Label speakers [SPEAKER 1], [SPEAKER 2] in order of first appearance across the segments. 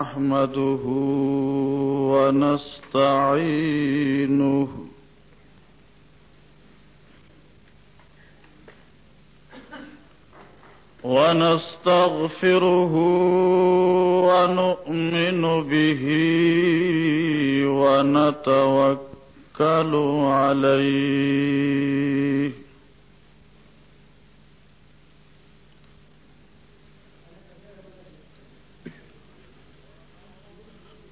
[SPEAKER 1] نحمده ونستعينه ونستغفره ونؤمن به ونتوكل عليه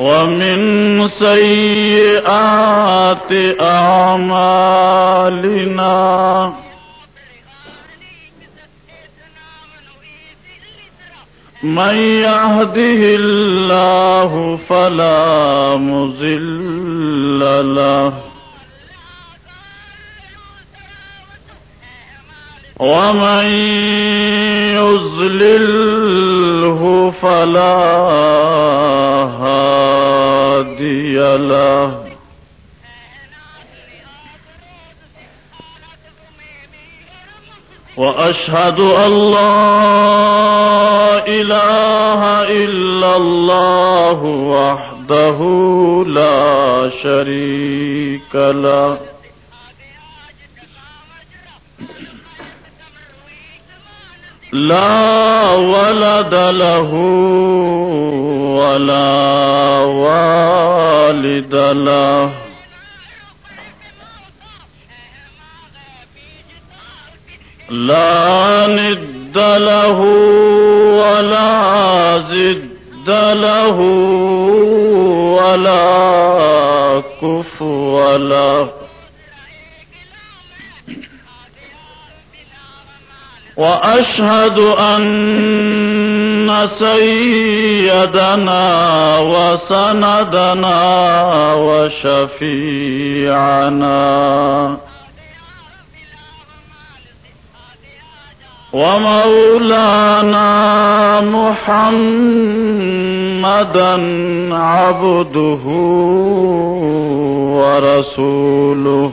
[SPEAKER 1] ومن سيئات أعمالنا. من يهده الله فلا مزل له. ومن يزلله فلا هادي له. وأشهد أن لا إله إلا الله وحده لا شريك له. لا ولد له ولا والد له. لا ند له ولا زد له ولا كفو له. وأشهد أن سيدنا وسندنا وشفيعنا ومولانا محمدا عبده ورسوله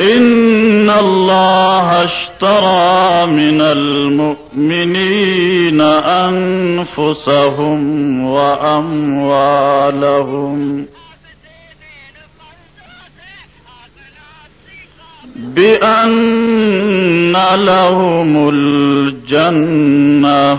[SPEAKER 1] إن الله اشترى من المؤمنين أنفسهم وأموالهم بأن لهم الجنة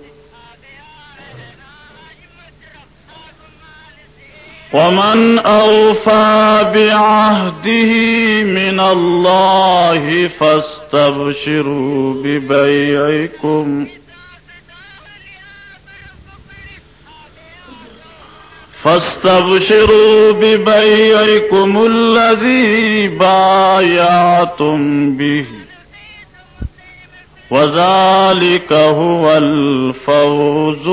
[SPEAKER 1] ومن أوفى بعهده من الله فاستبشروا ببيعكم فاستبشروا ببيعكم الذي بايعتم به وذلك هو الفوز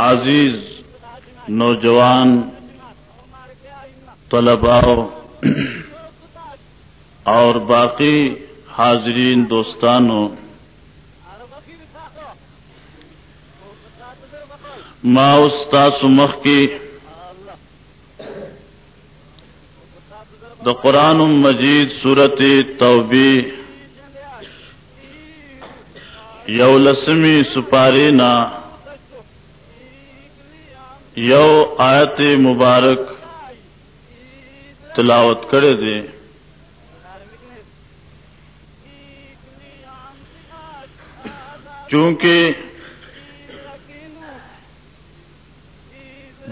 [SPEAKER 1] العزيز نوجوان، طلباء اور باقی حاضرین دوستانوں ما استاس مخ کی د قرآن مجید صورت توبی یو لسمی سپاری نا یو آیت مبارک تلاوت کرے دے چونکہ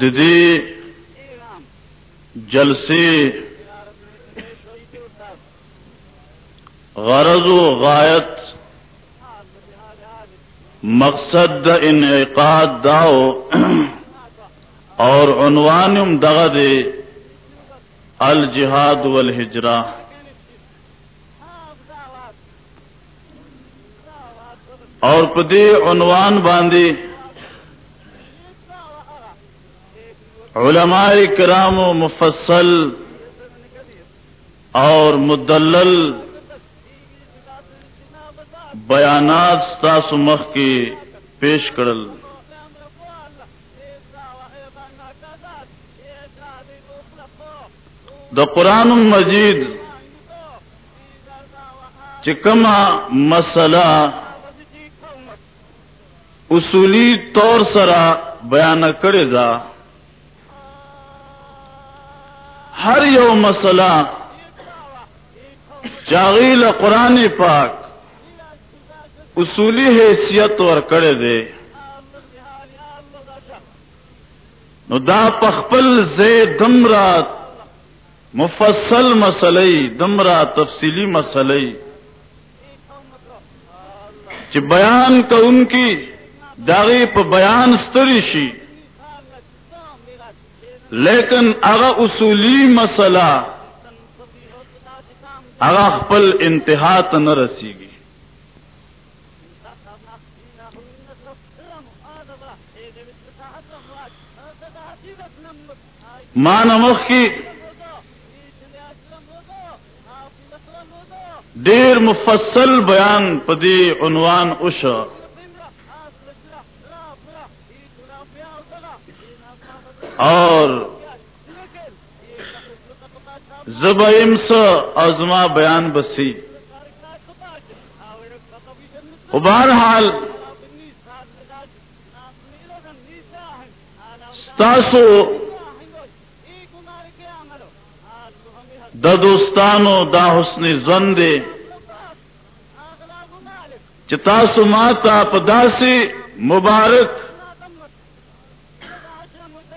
[SPEAKER 1] ددی جلسی غرض و غایت مقصد انعقاد داو۔ اور عنوان دغد الجہاد والہجرہ اور پدی عنوان باندھی علماء کرام و مفصل اور مدلل بیانات ستاسو مخ کی پیش کرل د قرآن مجید چکما مسئلہ اصولی طور سرا بیان کرے دا ہر یو مسئلہ چاغیل قرآن پاک اصولی حیثیت اور کڑے دے نو دا پخپل زے دمرات مفصل مسلئی دمرا تفصیلی مسلئی چ بیان کا ان کی، داغی پہ بیان ستریشی لیکن اغا اصولی مسئلہ، اغا خپل انتہا نہ رسی گی مان مخ کی دیر مفصل بیان پدی عنوان اش اور زب امس ازما بیان بسی. بہرحال ستاسو د دوستانو دا حسن زن دے. چتاسو ماتا پداسی مبارک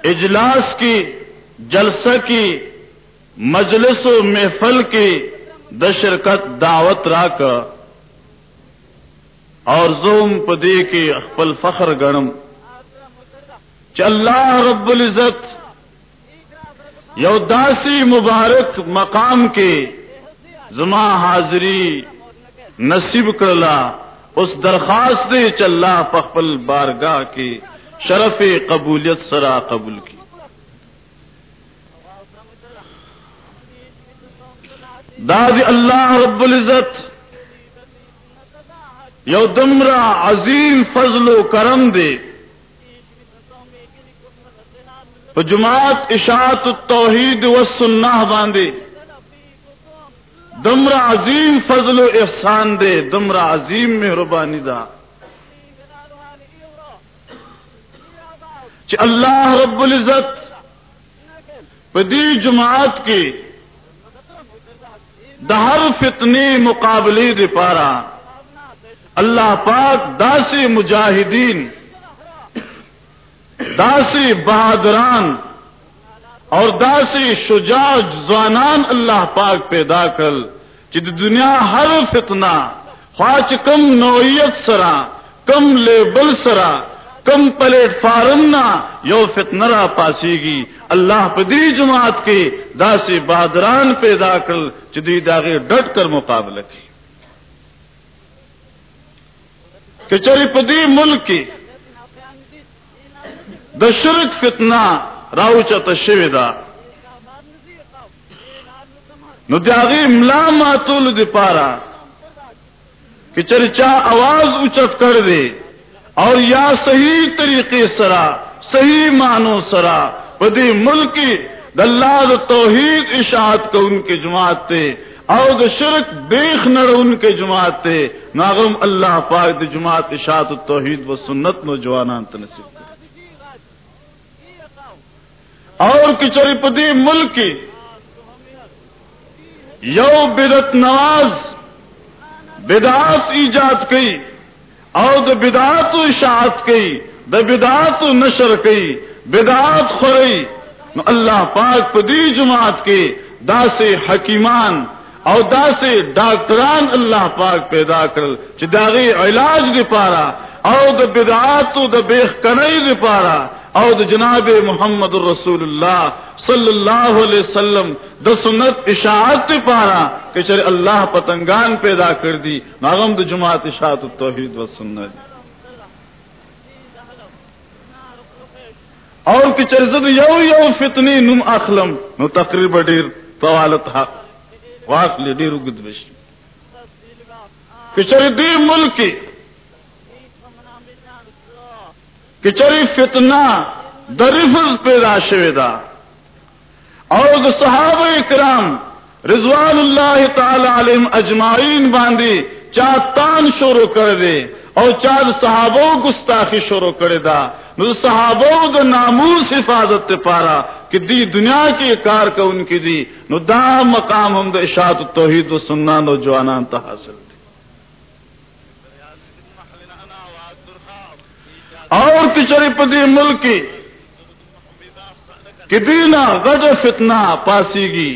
[SPEAKER 1] اجلاس کی، جلسہ کی، مجلس و محفل کی دشرکت دعوت را کا اور زوم پدی کی اخپل فخر گڑم چ اللہ رب العزت یو داسی مبارک مقام کے زما حاضری نصیب کرلا، اس درخواست دے چل پخپل بارگاہ کی شرف قبولیت سرا قبول کی۔ داد اللہ رب العزت، یو دمرا عظیم فضل و کرم دے تو جماعت اشاعت التوحید و سنہ باندھے دمرا عظیم فضل و احسان دے دمرا عظیم مہربانی دا۔ چ اللہ رب العزت پدی جماعت کی دہر فتنی مقابلی دے پارا۔ اللہ پاک داسی مجاہدین داسی بہادران اور داسی شجاع زوانان اللہ پاک پیدا کر جد دنیا ہر فتنہ، خواچ کم نوعیت سرا، کم لیبل سرا، کم پلیٹ فارم نہ، یو فتنرا پاسی گی۔ اللہ پدی جماعت کے داسی بہادران پیدا کر جدی داغے ڈٹ کر مقابلہ کی۔ کچری پدی ملک کی د شرک فتنه راوچته شوی دا نو دیاغی ملا ماتول دی پارا کہ چرچا آواز اچت کر دے اور یا صحیح طریقے سرا صحیح معنو سرا بدی ملکی اللہ دا توحید اشاعت کو ان کے جماعت تے اور دا شرک دیکھ نر ان کے جماعت تے ناغم اللہ پاک دا جماعت اشاعت توحید و سنت نوجوانان تنصیب کرے اور کچری پدی ملک کی۔ یو بدت نواز، بدعات ایجاد کی اور دا بدعات اشاعت کی دا بدعات نشر کی بدعات خورئی اللہ پاک پدی جماعت کے دا سے حکیمان اور دا سے ڈاکٹران اللہ پاک پیدا کر چداغی علاج دی پارا او دا بدعات و دا بیخ کنئی دی پارا۔ او دا جناب محمد الرسول اللہ صلی اللہ علیہ وسلم دا سنت اشاعت دی پارا کہ چر اللہ پتنگان پیدا کر دی ناغم دا جماعت اشاعت التوحید و سنت۔ اور کی چرزد یو یو فتنی نم اخلم، نو تقریب ډیر طوالت ها واقلی ډیر وګد بشي کچری دی ملکی کچری فتنہ درفز پیدا شوی دا۔ اور د صحابه کرام رضوان اللہ تعالی علیہم اجمعین باندی چاہتان شروع کر دے اور چار صحابوں گستاخی شروع کرے دا صحابوں دا ناموس حفاظت پارا کہ دی دنیا کی کار کا ان کی دی، نو دا مقام ہم دا اشاعت توحید و سننا نوجوانان تا حاصل دی اور کچری پدی ملکی کہ دینا غد فتنہ پاسی گی،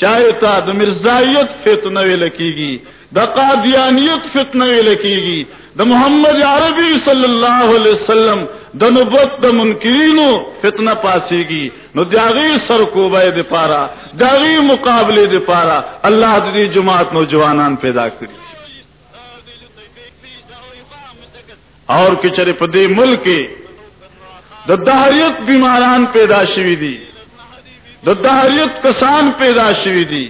[SPEAKER 1] چاہے تا دا مرزائیت فتنہ لکی گی، دا قادیانیت فتنہ لکی گی، دا محمد عربی صلی اللہ علیہ وسلم دا نبوت دا منکرینو فتنہ پاسی گی۔ نو دیاغی سر کو بے دے پارا دیاغی مقابلے دے پارا، اللہ دی جماعت نوجوانان پیدا کری۔ اور کچرے پدے ملک دا دہریت بیماران پیدا شوی دی دا دہریت کسان پیدا شوی دی۔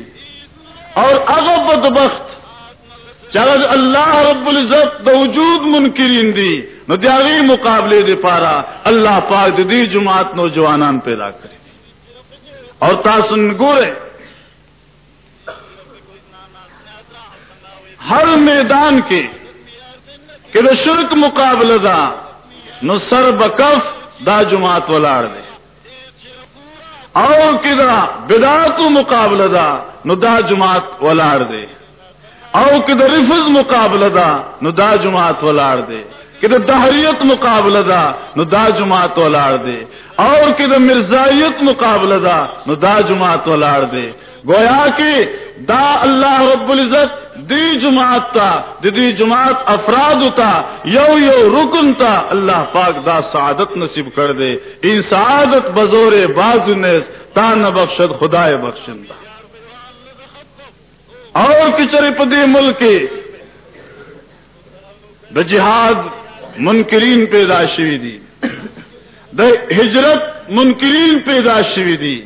[SPEAKER 1] اور اغب بدبخت چاہے اللہ رب العزت دا وجود منکرین دی، نو دیاغی مقابلے دے پارا اللہ پاک دی جماعت نوجوانان پیدا کرے۔ اور تاسن گورے، ہر میدان کے کہ دا شرک مقابلہ دا، نو سر بکف دا جماعت ولاڑ دے۔ اور کدرا بدعت مقابلہ دا، نو دا جماعت ولاڑ دے۔ او کدھر رفظ مقابلہ دا، نو دا جماعت ولاڑ دے۔ کدھر دہریت مقابلہ دا، نو دا جماعت ولاڑ دے۔ اور کدھر مرزائیت مقابلہ دا، نو دا جماعت ولاڑ دے۔ گویا کہ دا اللہ رب العزت دی جماعت تا دی, جماعت افراد تا یو یو رکن تا اللہ پاک دا سعادت نصیب کر دے۔ ان سعادت بزور باز نیس تا نہ بخشد خدا بخشندہ۔ اور کچرے پدی ملک دا جہاد منکرین پیدا شوی دی۔ دا ہجرت منکرین پیدا شوی دی۔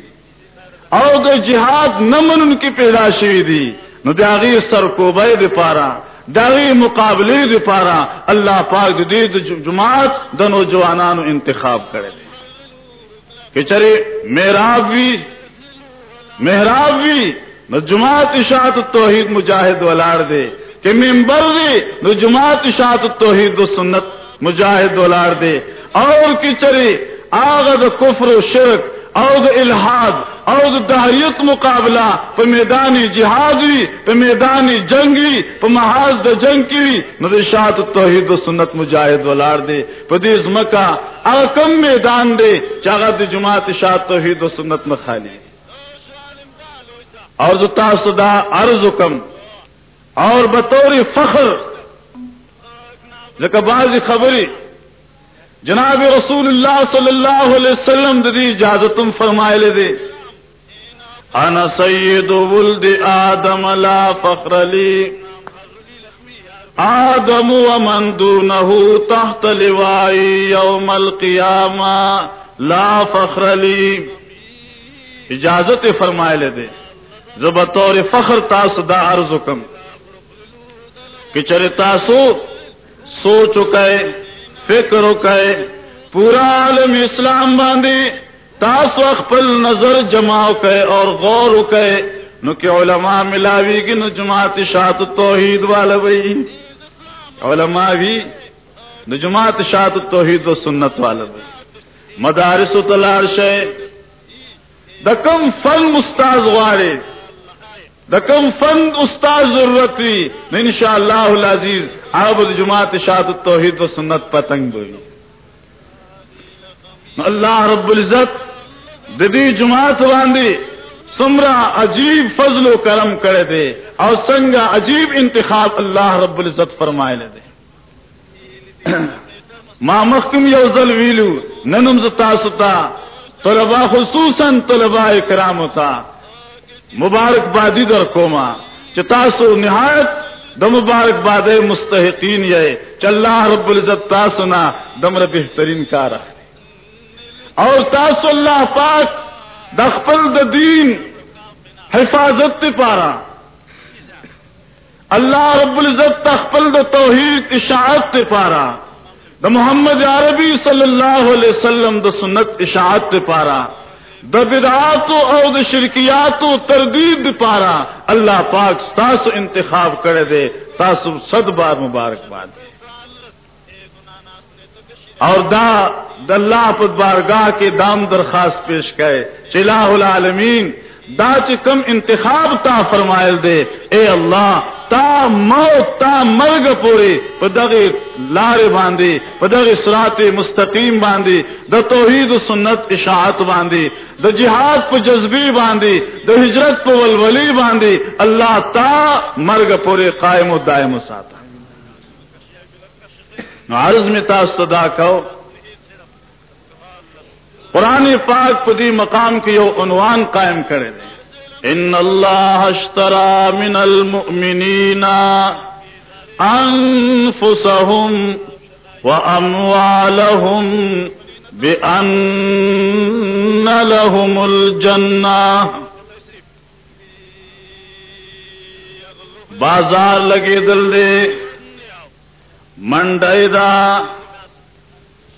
[SPEAKER 1] اور دا جہاد نمن ان کی پیدا شوی دی. نو داغی سر کو بے دی پارا داغی مقابلے دی پارا اللہ پاک دی دی جماعت دا نوجوانانو انتخاب کرے دی. کہ چرے محراب بھی محراب بھی نو جماعت اشاعت توحید مجاہد ولاڑ دے کہ ممبر دے نو جماعت اشاعت توحید و سنت مجاہد ولاڑ دے اور کی چرے آغا دا کفر و شرک او الحاد او دہریت مقابلہ، پہ میدانی جہاد وی پہ میدانی جنگ وی پہ محاذ دا جنگ کی وی نو توحید و سنت مجاہد ولاڑ دے، پہ دیز مکہ آغا کم میدان دے چاگا دا جماعت اشاعت توحید و سنت مخالی اور جو تاسدا عرض کم، اور بطور فخر جب بعض خبری جناب رسول اللہ صلی اللہ علیہ وسلم دی اجازت فرمائے لے دے۔ انا سید ولد آدم لا فخر لی۔ آدم ومن دونه تحت لوائی یوم القیامہ لا فخر لی۔ اجازت فرمائے لے دے۔ زب طور فخر تاسو دا عرض کم کہ چرے تاسو سوچ چکے فکر کئے پورا عالم اسلام باندھی تاس اخپل نظر جماؤ کے اور غور کے نو کہ علماء ملاوی کی نو جماعت شاعت توحید والا بھائی علماء بھی نو جماعت شاعت توحید و سنت والا بھائی مدارس و تلار شے دکم فن مستاز وارے دکم فن استاد ضرورت ہوئی ان شاء اللہ العزیز، آب جماعت شاعت توحید و سنت پتنگ ہوئی۔ اللہ رب العزت، ددی جماعت باندھی سمرا عجیب فضل و کرم کرے دے، اور سنگا عجیب انتخاب اللہ رب العزت فرمائے لے دے۔ ما مخکم یوزل ویلو، ننم زتا ستا طلبا خصوصاً طلبا اکرام ہوتا۔ مبارک بادی در کوما چتاسو نہایت د مبارک باد مستحقین یہ چل رب العزت تاسنا دمر بہترین کار اور تاسو اللہ پاک دخپل د دین حفاظت پارا۔ اللہ رب العزت تخپل د توحید اشاعت پارا۔ د محمد عربی صلی اللہ علیہ وسلم د سنت اشاعت پارا۔ دا بدعاتو او دا شرکیات تردید پارا اللہ پاک تاسو انتخاب کرے دے تاسو صد بار مبارکباد اور دا دا اللہ پت بارگاہ کے دام درخواست پیش کرے چلا العالمین دا کم انتخاب تا فرمائل دے، اے اللہ، تا موت، تا مرگ پورے پدغ لار باندھے پدغ سرات مستقیم باندھے د توحید و سنت اشاعت باندھے د جہاد پہ جذبی باندھے د ہجرت پہ ولولی باندھے اللہ تا مرگ پورے قائم و دائم ساتا۔ عرض میں تا صدا کہو قرآن پاک پدی مقام کی یو عنوان قائم کرے دیں ان اللہ اشترى من المؤمنین انفسهم واموالهم بان لهم الجنہ۔ بازار لگے دل دے منڈے دا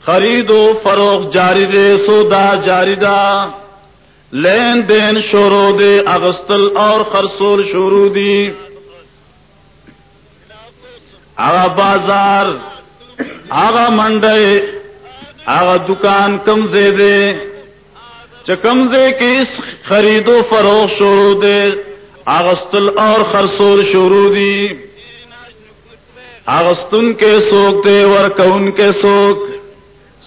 [SPEAKER 1] خرید و فروخت جاری دے، سودا جاری دا۔ لین دین شروع دے، اغسطل اور خرسول شروع دی۔ آغا بازار، آغا منڈے، آغا دکان کمزے دے۔ چکمزے کی اس خرید و فروغ شروع دے، اغسطل اور خرسول شروع دی۔ اغستن کے سوک دے، ورکون کے سوک۔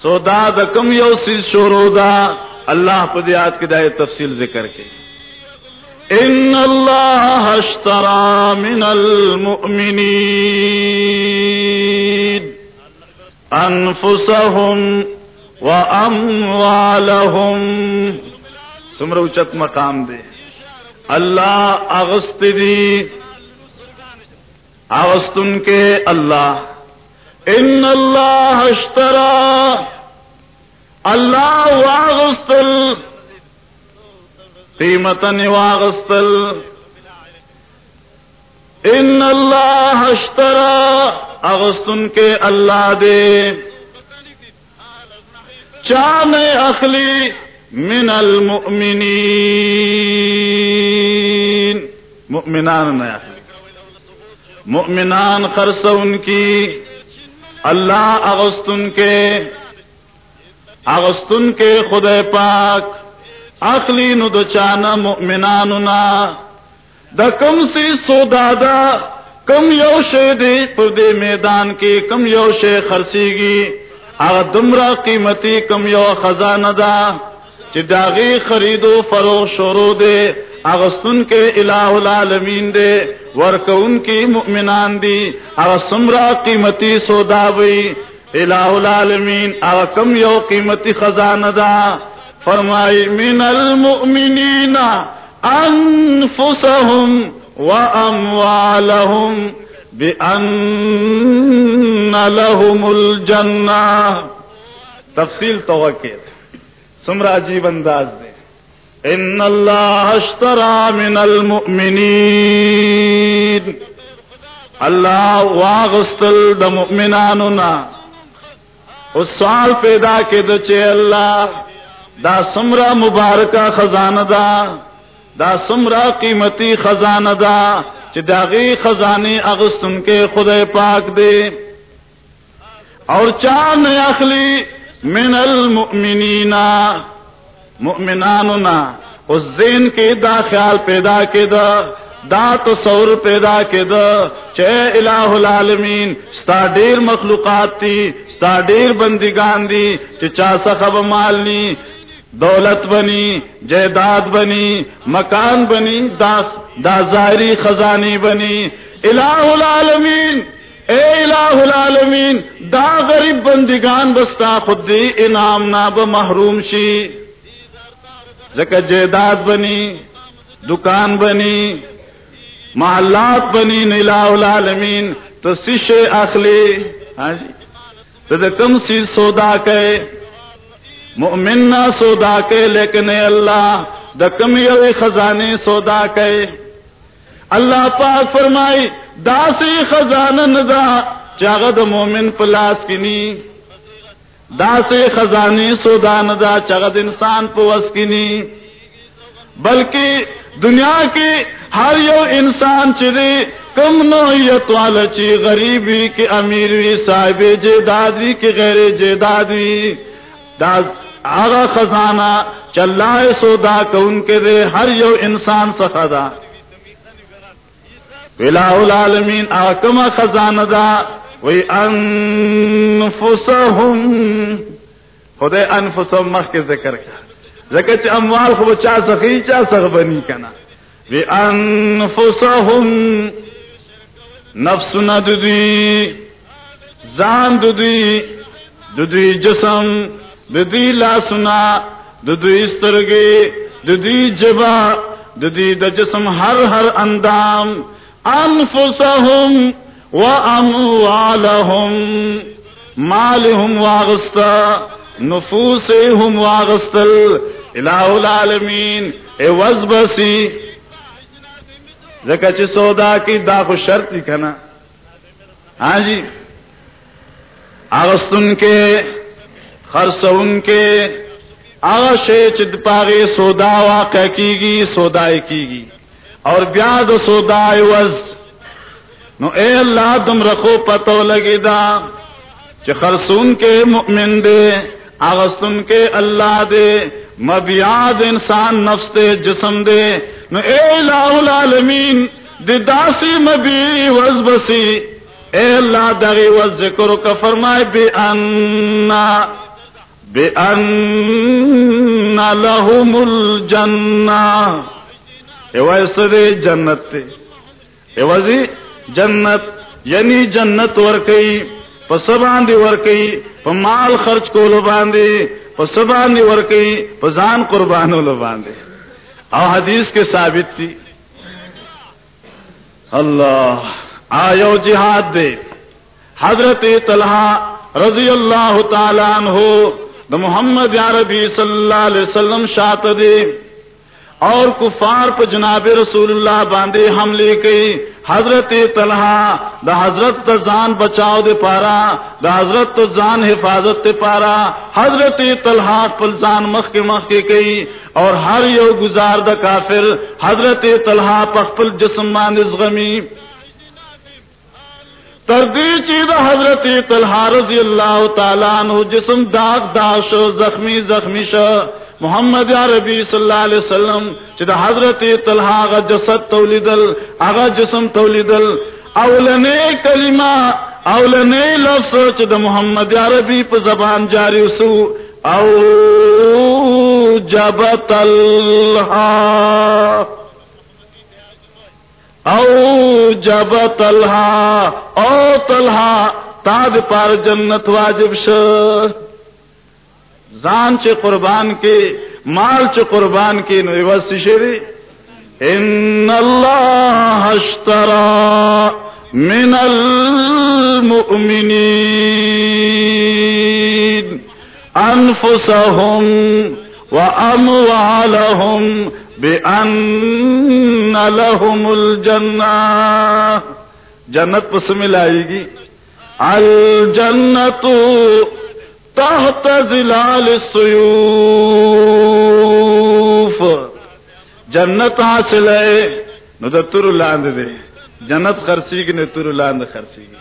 [SPEAKER 1] سودا دکم یو سی شروع دا. اللہ پدیات کی دائیں تفصیل ذکر کے. ان اللہ اشترى من المؤمنین. انفسهم واموالهم سمر اچت مقام دے. اللہ اغست دی. اغستن کے اللہ. ان اللہ اشترى اللہ واغستل قیمتن واغستل ان اللہ اشترا اغستن کے اللہ دے چان اخلی من المؤمنین مؤمنان میں اخلی مؤمنان خرس ان کی اللہ اغستن کے اغستن کے خدے پاک، اخلی نو دچانا مؤمناننا دا کم سی سو دادا، کم یو شے دے پر دے میدان کی کم یو شے خرسی گی اغ دمرا قیمتی، کم یو خزانہ دا، چی داغی خریدو، فروغ شروع دے اغستن کے الہ العالمین دے، ورکون کی مؤمنان دی اغ سمرا قیمتی سودا بئی الہ العالمین کم یو قیمتی خزانہ دا۔ فرمائی، من المؤمنین انفسهم واموالهم بان لهم الجنہ۔ تفصیل توقع۔ سمرا عجیب انداز دے۔ ان اللہ اشترى من المؤمنین اللہ واغستل د مؤمناننا اس سوال پیدا کے دچے اللہ، دا سمرا مبارکہ خزانہ دا دا سمرا قیمتی خزانہ دا چاغی خزانے اغسن کے خدا پاک دے. اور چاند اخلی من المؤمنین مؤمناننا اس دین کے دا خیال پیدا کے دا دا تصور پیدا کے دا چے الہ العالمین، ستا دیر مخلوقات تھی ستا دیر بندگان دی چا سخب مالنی دولت بنی، جائیداد بنی، مکان بنی، دا دا ظاہری خزانی بنی۔ الہ العالمین، اے الہ العالمین، دا غریب بندگان بستا خود دی انعام ناب محروم شی۔ زکا جائیداد بنی، دکان بنی، محلات بنی الہ العالمین تو سش اخلی ہاں جی؟ تو کم سی سودا کے، مؤمن نہ سودا کے، لیکن اللہ دا کمی خزانے سودا کے۔ اللہ پاک فرمائی داسی خزانن دا چاغد مومن پلاس کنی داسی خزانے سودا ندا چاغد انسان پوس کنی بلکہ دنیا کی ہر یو انسان چری کم نوعیت والا چی غریبی کی امیری صاحب جیدادی کی غیر جیدادی آگا خزانہ چلا سودا کو ان کے دے ہر یو انسان سخدا الہ العالمین آکم خزانہ دا وی انفسهم خدای انفسهم مخ کے ذکر کیا ذکر چا اموال خوب چا سخی چا سخ بنی کنا وی انفسهم نفس نددی زان ددی ددی جسم ددی لاسنا ددی استرگی ددی جبا ددی د جسم ہر ہر اندام. انفسهم واموالهم مالهم واغستا نفوسهم واغستل الہ العالمین اے وزبسی زکا چی سودا کی، دا خو شرط ہی کنا۔ ہاں جی؟ اغسطن کے، خرسون کے آغشے چد پاغی سودا واقع کی گی سودائی کی گی اور بیاد سودائی وز نو اے اللہ دم رکھو پتو لگی دا چ خرسون کے مؤمن دے آغسن کے اللہ دے، مبیاد انسان نفس دے، جسم دے۔ نو اے الہ العالمین، دی داسی مبی وز بسی۔ اے اللہ دغی وز ذکر کا فرمائے، بے انا بے ان لہم الجنہ۔ اے دے جنت تے۔ ایوازی جنت یعنی جنت ورکی، پس باندی ورکی پا مال خرچ کولو باندی، پس باندی ورکی پا زان قربانو لو باندی. او حدیث کے ثابت تھی اللہ آیو جہاد دے حضرت طلحہ رضی اللہ تعالیٰ عنہ دا محمد عربی صلی اللہ علیہ وسلم شاعت دے اور کفار پہ جناب رسول اللہ باندھے حملے کی حضرت طلحہ، دا حضرت زان بچاؤ دے پارا، دا حضرت زان حفاظت دے پارا۔ حضرت طلحہ پل زان مخ کے مخ کے کئی اور ہر یو گزار دا کافر، حضرت طلحہ پخپل جسم ماندز غمی تردی چیز حضرت طلحہ رضی اللہ تعالیٰ عنہ جسم داغ داغ شو، زخمی زخمی شو۔ محمد عربی صلی اللہ علیہ وسلم چدا حضرت طلحہ آغا جسد تولیدل، آغا جسم تولیدل اولنے کلمہ اولنے لفظ چدا محمد عربی پا زبان جاری سو او جب طلحہ او جب طلحہ او طلحہ تاد پار جنت واجب شد۔ زان چ قربان کے مال چ قربان کے نو شری ان اللہ اشترى من المؤمنین. انفسهم واموالهم بان لهم الجنہ. جنت پس ملائے گی. الجنت تحت ظلال السیوف. جنت حاصل ہے. نو تر لاند دے. جنت خرچی کی نو تر لاند خرچی کی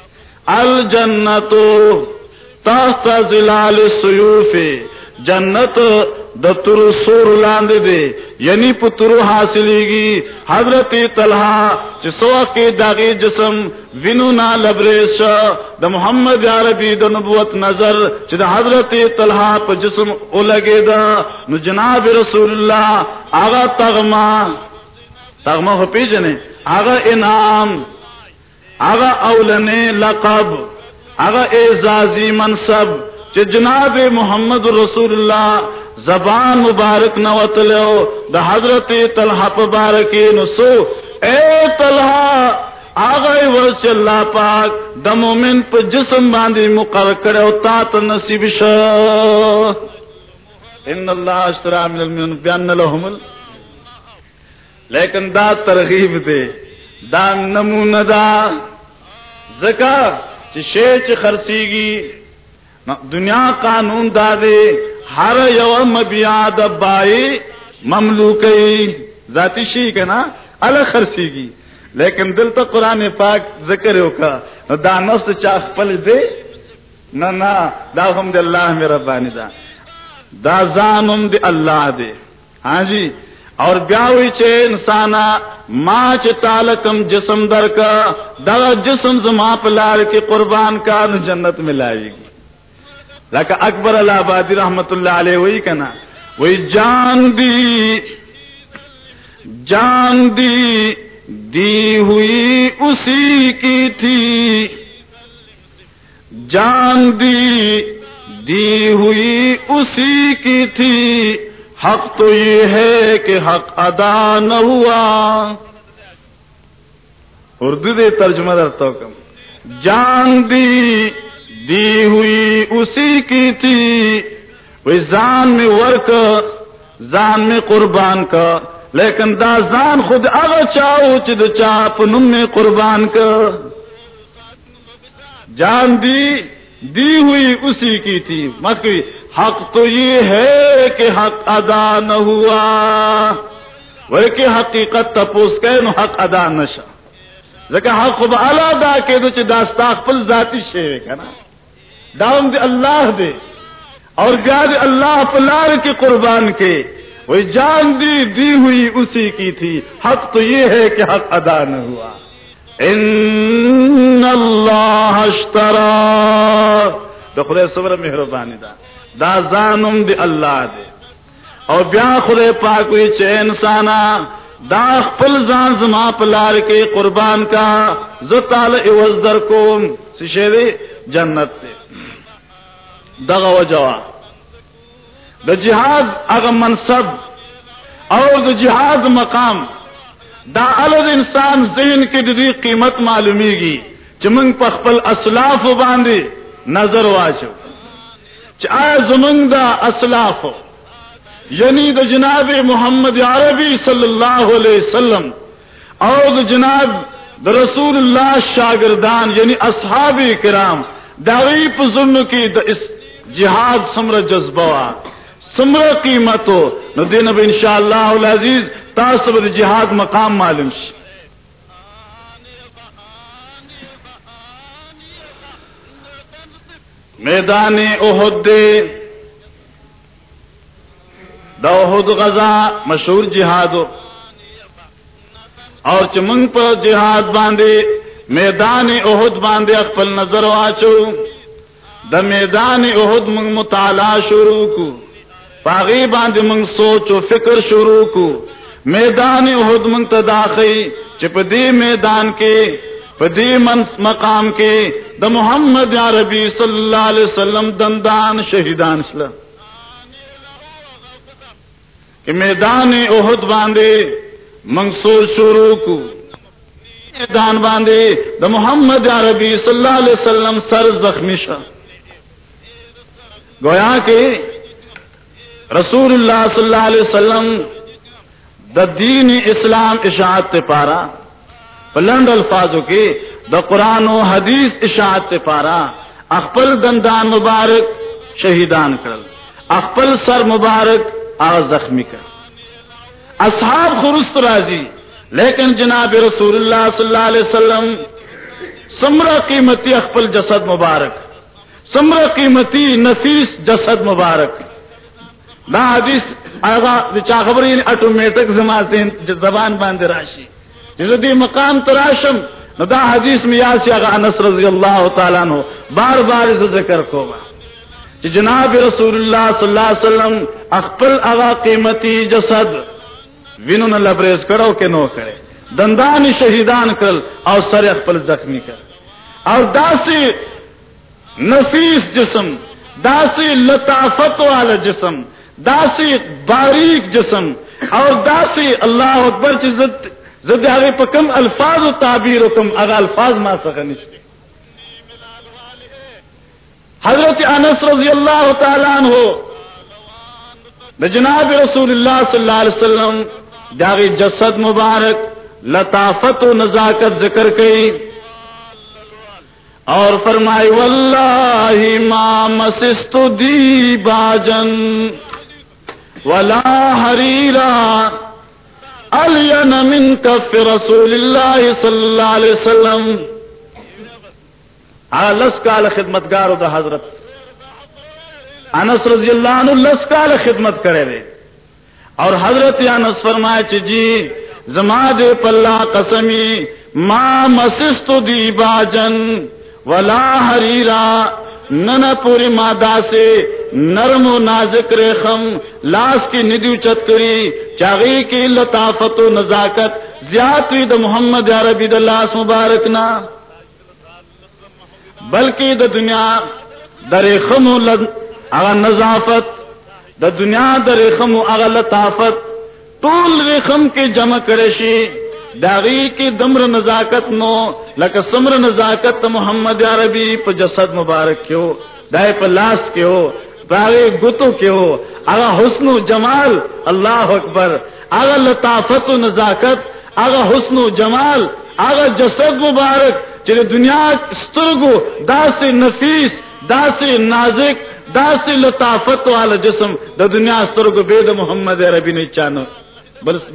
[SPEAKER 1] الجنت تحت ظلال سیوف جنت د تر سور لاند دے یعنی پترو حاصلی گی حضرت طلحہ جسو کے داغی جسم وینو نا لبریش د محمد عربی د نبوت نظر چې د حضرت طلحہ په جسم اولګی دا۔ نو جناب رسول الله آغا تغما تغما هو پیجنې آغا انعام، آغا اولنے لقب، آغا اعزازی منصب۔ چې جناب محمد رسول الله زبان مبارک نوتلو د حضرت طلحہ مبارکی نسو۔ اے طلحہ آغا ورس اللہ پاک د مومن په جسم باندې مقرر کړو تا ته نصیب شو ان الله اشترى من المؤمنين بان لهم ال... لیکن دا ترغیب دے، دا نمونه دا۔ زکا چې شی چې خرڅيږي دنیا قانون دا دے۔ ہر یو مبیا دبائی مملوکی ذاتی شی کنا الگ خرسی کی لیکن دل تو قرآن پاک ذکر کا دا نفس چاخ پل دے۔ نہ نہ دا ہم دے اللہ میرا بانی دا۔ دا زانم دے اللہ دے۔ ہاں جی؟ اور بیاوی چے انسانا ماں چ تالکم جسم در کا دا جسم زما پلار کے قربان کا جنت میں لائے گی۔ لکہ اکبر اللہ آبادی رحمت اللہ علیہ وہی کہنا وہی جان دی جان دی دی ہوئی اسی کی تھی. جان دی دی ہوئی اسی کی تھی. حق تو یہ ہے کہ حق ادا نہ ہوا. اردو دے ترجمہ درتا کم. جان دی دی ہوئی اسی کی تھی۔ وہ زان میں ورک زان میں قربان کا۔ لیکن دا زان خود اگر چاہو چد چاپ نم میں قربان کا۔ جان دی دی ہوئی اسی کی تھی۔ مکی، حق تو یہ ہے کہ حق ادا نہ ہوا۔ وہ کہ حقیقت تپوس کہ حق ادا نشا لیکن حق خب اللہ دا کے دو چی پل ذاتی شیئے کنا داؤں دے اللہ دے، اور گیا دے اللہ پلار کے قربان کے۔ وہی جان دی دی ہوئی اسی کی تھی۔ حق تو یہ ہے کہ حق ادا نہ ہوا۔ ان اللہ اشترا۔ تو خدے صبر مہربانی دا۔ دا زانم دی اللہ دے۔ اور بیا خدے پاک ہوئی چے انسانا، دا خپل ځان زما پلار کې قربان کا۔ زتال عوض در کوم۔ سشه جنت ته دغه وجوا د جهاد هغه منصب او د جهاد مقام. دا الګ انسان ذهن کې د قیمت معلومیږي چې موږ په خپل اسلاف باندې نظر واچو. چې آیا زمونږ د اسلاف یعنی د جناب محمد عربی صلی اللہ علیہ وسلم اور د جناب د رسول اللہ شاگردان یعنی اصحاب کرام داغی په ظلم کې د اس جہاد سمر جذبہ سمر قیمتو نو دین اب انشاءاللہ العزیز تاسب د جہاد مقام معلوم میدان احد دے۔ دا احد غزا مشہور جہاد اور چمنگ پر جہاد باندھے میدان احد باندھے اخپل نظر واچو د میدان احد منگ مطالعہ شروع کو. پاغی باندھ منگ سوچ و فکر شروع کو. میدان احد منگ تداخی چپ دی میدان کے پدی من مقام کے د محمد عربی صلی اللہ علیہ وسلم دندان شہیدان اسلام کہ میدان احد باندھے منصور شروع کو. میدان باندھے دا محمد عربی صلی اللہ علیہ وسلم سر زخمی شاہ گویا کہ رسول اللہ صلی اللہ علیہ وسلم دا دین اسلام اشاعت تے پارا پلنڈ الفاظوں کے دا قرآن و حدیث اشاعت تے پارا، اخپل دندان مبارک شہیدان کرل، اخپل سر مبارک آ زخمی کر اصحاب خرست راضی، لیکن جناب رسول اللہ صلی اللہ علیہ وسلم سمرا قیمتی اخپل جسد مبارک۔ سمرا قیمتی نفیس جسد مبارک. دا حدیث آغا چا خبر یعنی آٹومیٹک زماتے زبان باندھ راشی. جدی مقام تراشم، نو دا حدیث میں یاد سے آغا انس رضی اللہ تعالیٰ نو بار بار اس ذکر کو کہ جناب رسول اللہ صلی اللہ علیہ وسلم اخپل آغا قیمتی جسد وینو لبریز کرو کہ نو کرے. دندان شہیدان کر اور سر اخپل زخمی کر اور داسی نفیس جسم، داسی لطافت والا جسم، داسی باریک جسم اور داسی اللہ اکبر کی زد آگے پہ کم الفاظ و تعبیر و کم اگر الفاظ ما سکا نشتے حضرت انس رضی اللہ تعالیٰ عنہ جناب رسول اللہ صلی اللہ علیہ وسلم، داغی جسد مبارک، لطافت و نزاکت ذکر کی اور فرمائی واللہ ما مسست دی باجن ولا حریرا الین من کف رسول اللہ صلی اللہ علیہ وسلم. لس کال خدمتگار دا حضرت۔ انس رضی اللہ عنہ لس کال خدمت کرے رے اور حضرت انس فرمائے چی جی زما دے پلا قسمی ما مسست دی باجن ولا حریرا نن پوری مادا سے، نرم و نازک ریخم، لاس کی ندی چت کری چاغی کی لطافت و نزاکت زیادتی دا محمد عربی دا لاس مبارکنا بلکہ دا دنیا دا ریخم و اغا نظافت، دا دنیا دا ریخم و اغا لطافت طول ریخم کی جمع کرشی داغی کی دمر نزاکت نو لکا سمر نزاکت محمد عربی پا جسد مبارک کیو دائے پا لاس کیو باغی گتو کیو اگا حسن و جمال، اللہ اکبر اگا لطافت و نزاکت اگا حسن و جمال اگا جسد مبارک چلے دنیا سترگو، دا سے نفیس، دا سے نازک، دا سے لطافت والا جسم، دا دنیا سترگو بید محمد عربی نے چانو۔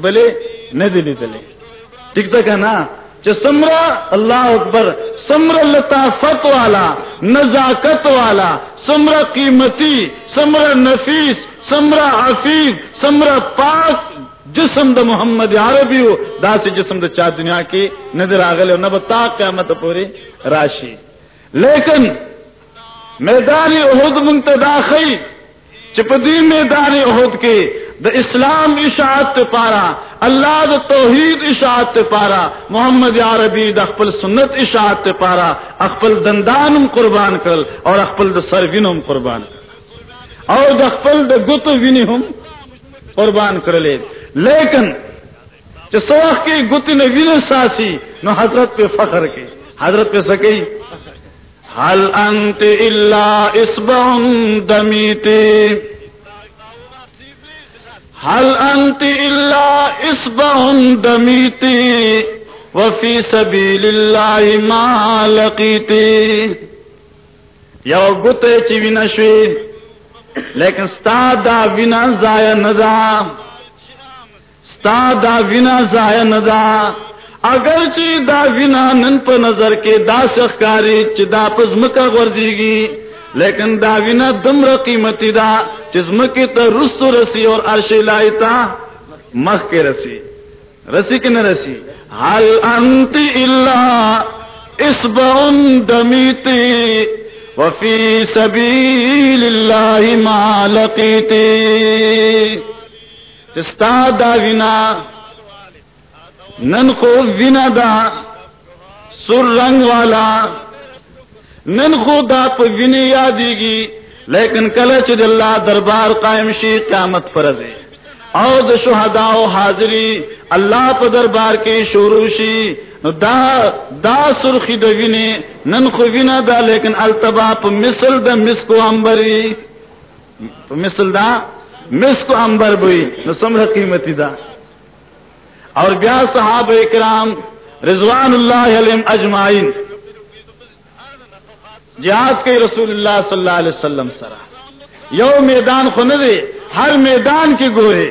[SPEAKER 1] بلے نہ دلی دلے ٹھیک تک ہے نا سمرا اللہ اکبر سمر لطافت والا، نزاکت والا، سمرا قیمتی سمر نفیس، سمرا حفیظ سمرا پاک جسم دا محمد عربی ہو، دا سے جسم دا چار دنیا کی نظر آگلے ہو نبتا قیامت پوری راشی۔ لیکن میدان احد منتدا خی، چپدی میدان احد کے دا اسلام اشاعت پارا، اللہ دا توحید اشاعت پارا، محمد عربی دا اخپل سنت اشاعت پارا، اخپل دندانم قربان کرل اور اخپل دا سروینم قربان کرل۔ اور دا اخپل دا گتو وینی قربان کرلے۔ لیکن جو کی گتی نے ساسی، نو حضرت پہ فخر کے حضرت پہ سکی حل انت اللہ اسبن دمیتے۔ حل انت اللہ اسبن دمیتے وفی سبیل اللہ ما لقیتے یو گتے چی وینشوی لیکن ستا دا وینا ضائع ندا ستا دا وینا ضائع ندا اگر چی دا وینا نن پا نظر کے دا سخکاری چی دا پزمکا غردیگی لیکن دا وینا دمر قیمتی دا چزمکی تا رست رسی اور عرش لائتا مخ کے رسی۔ رسی کی نہ رسی۔ حل انت اللہ اسبعن دمیتی، وفی سبیل اللہ ما لقیتی۔ استا دا وینا نن خو وینا دا، سر رنگ والا نن خو دا پا وینی یادیگی، لیکن کلچ اللہ دربار قائم شی قیامت فرض ہے۔ او د شہداء حاضری، اللہ پا دربار کی شروع شی دا دا سرخی دا وینی، نن خو وینا دا، لیکن التبا پا مثل دا مسکو امبری پا مثل دا؟ مسکو امبر بوئی، نو سمر قیمتی دا۔ اور بیا صحابہ اکرام رضوان اللہ علیہ اجمعین جہاد کے رسول اللہ صلی اللہ علیہ وسلم سرا۔ یو میدان خو نہ دے ہر میدان کے گورے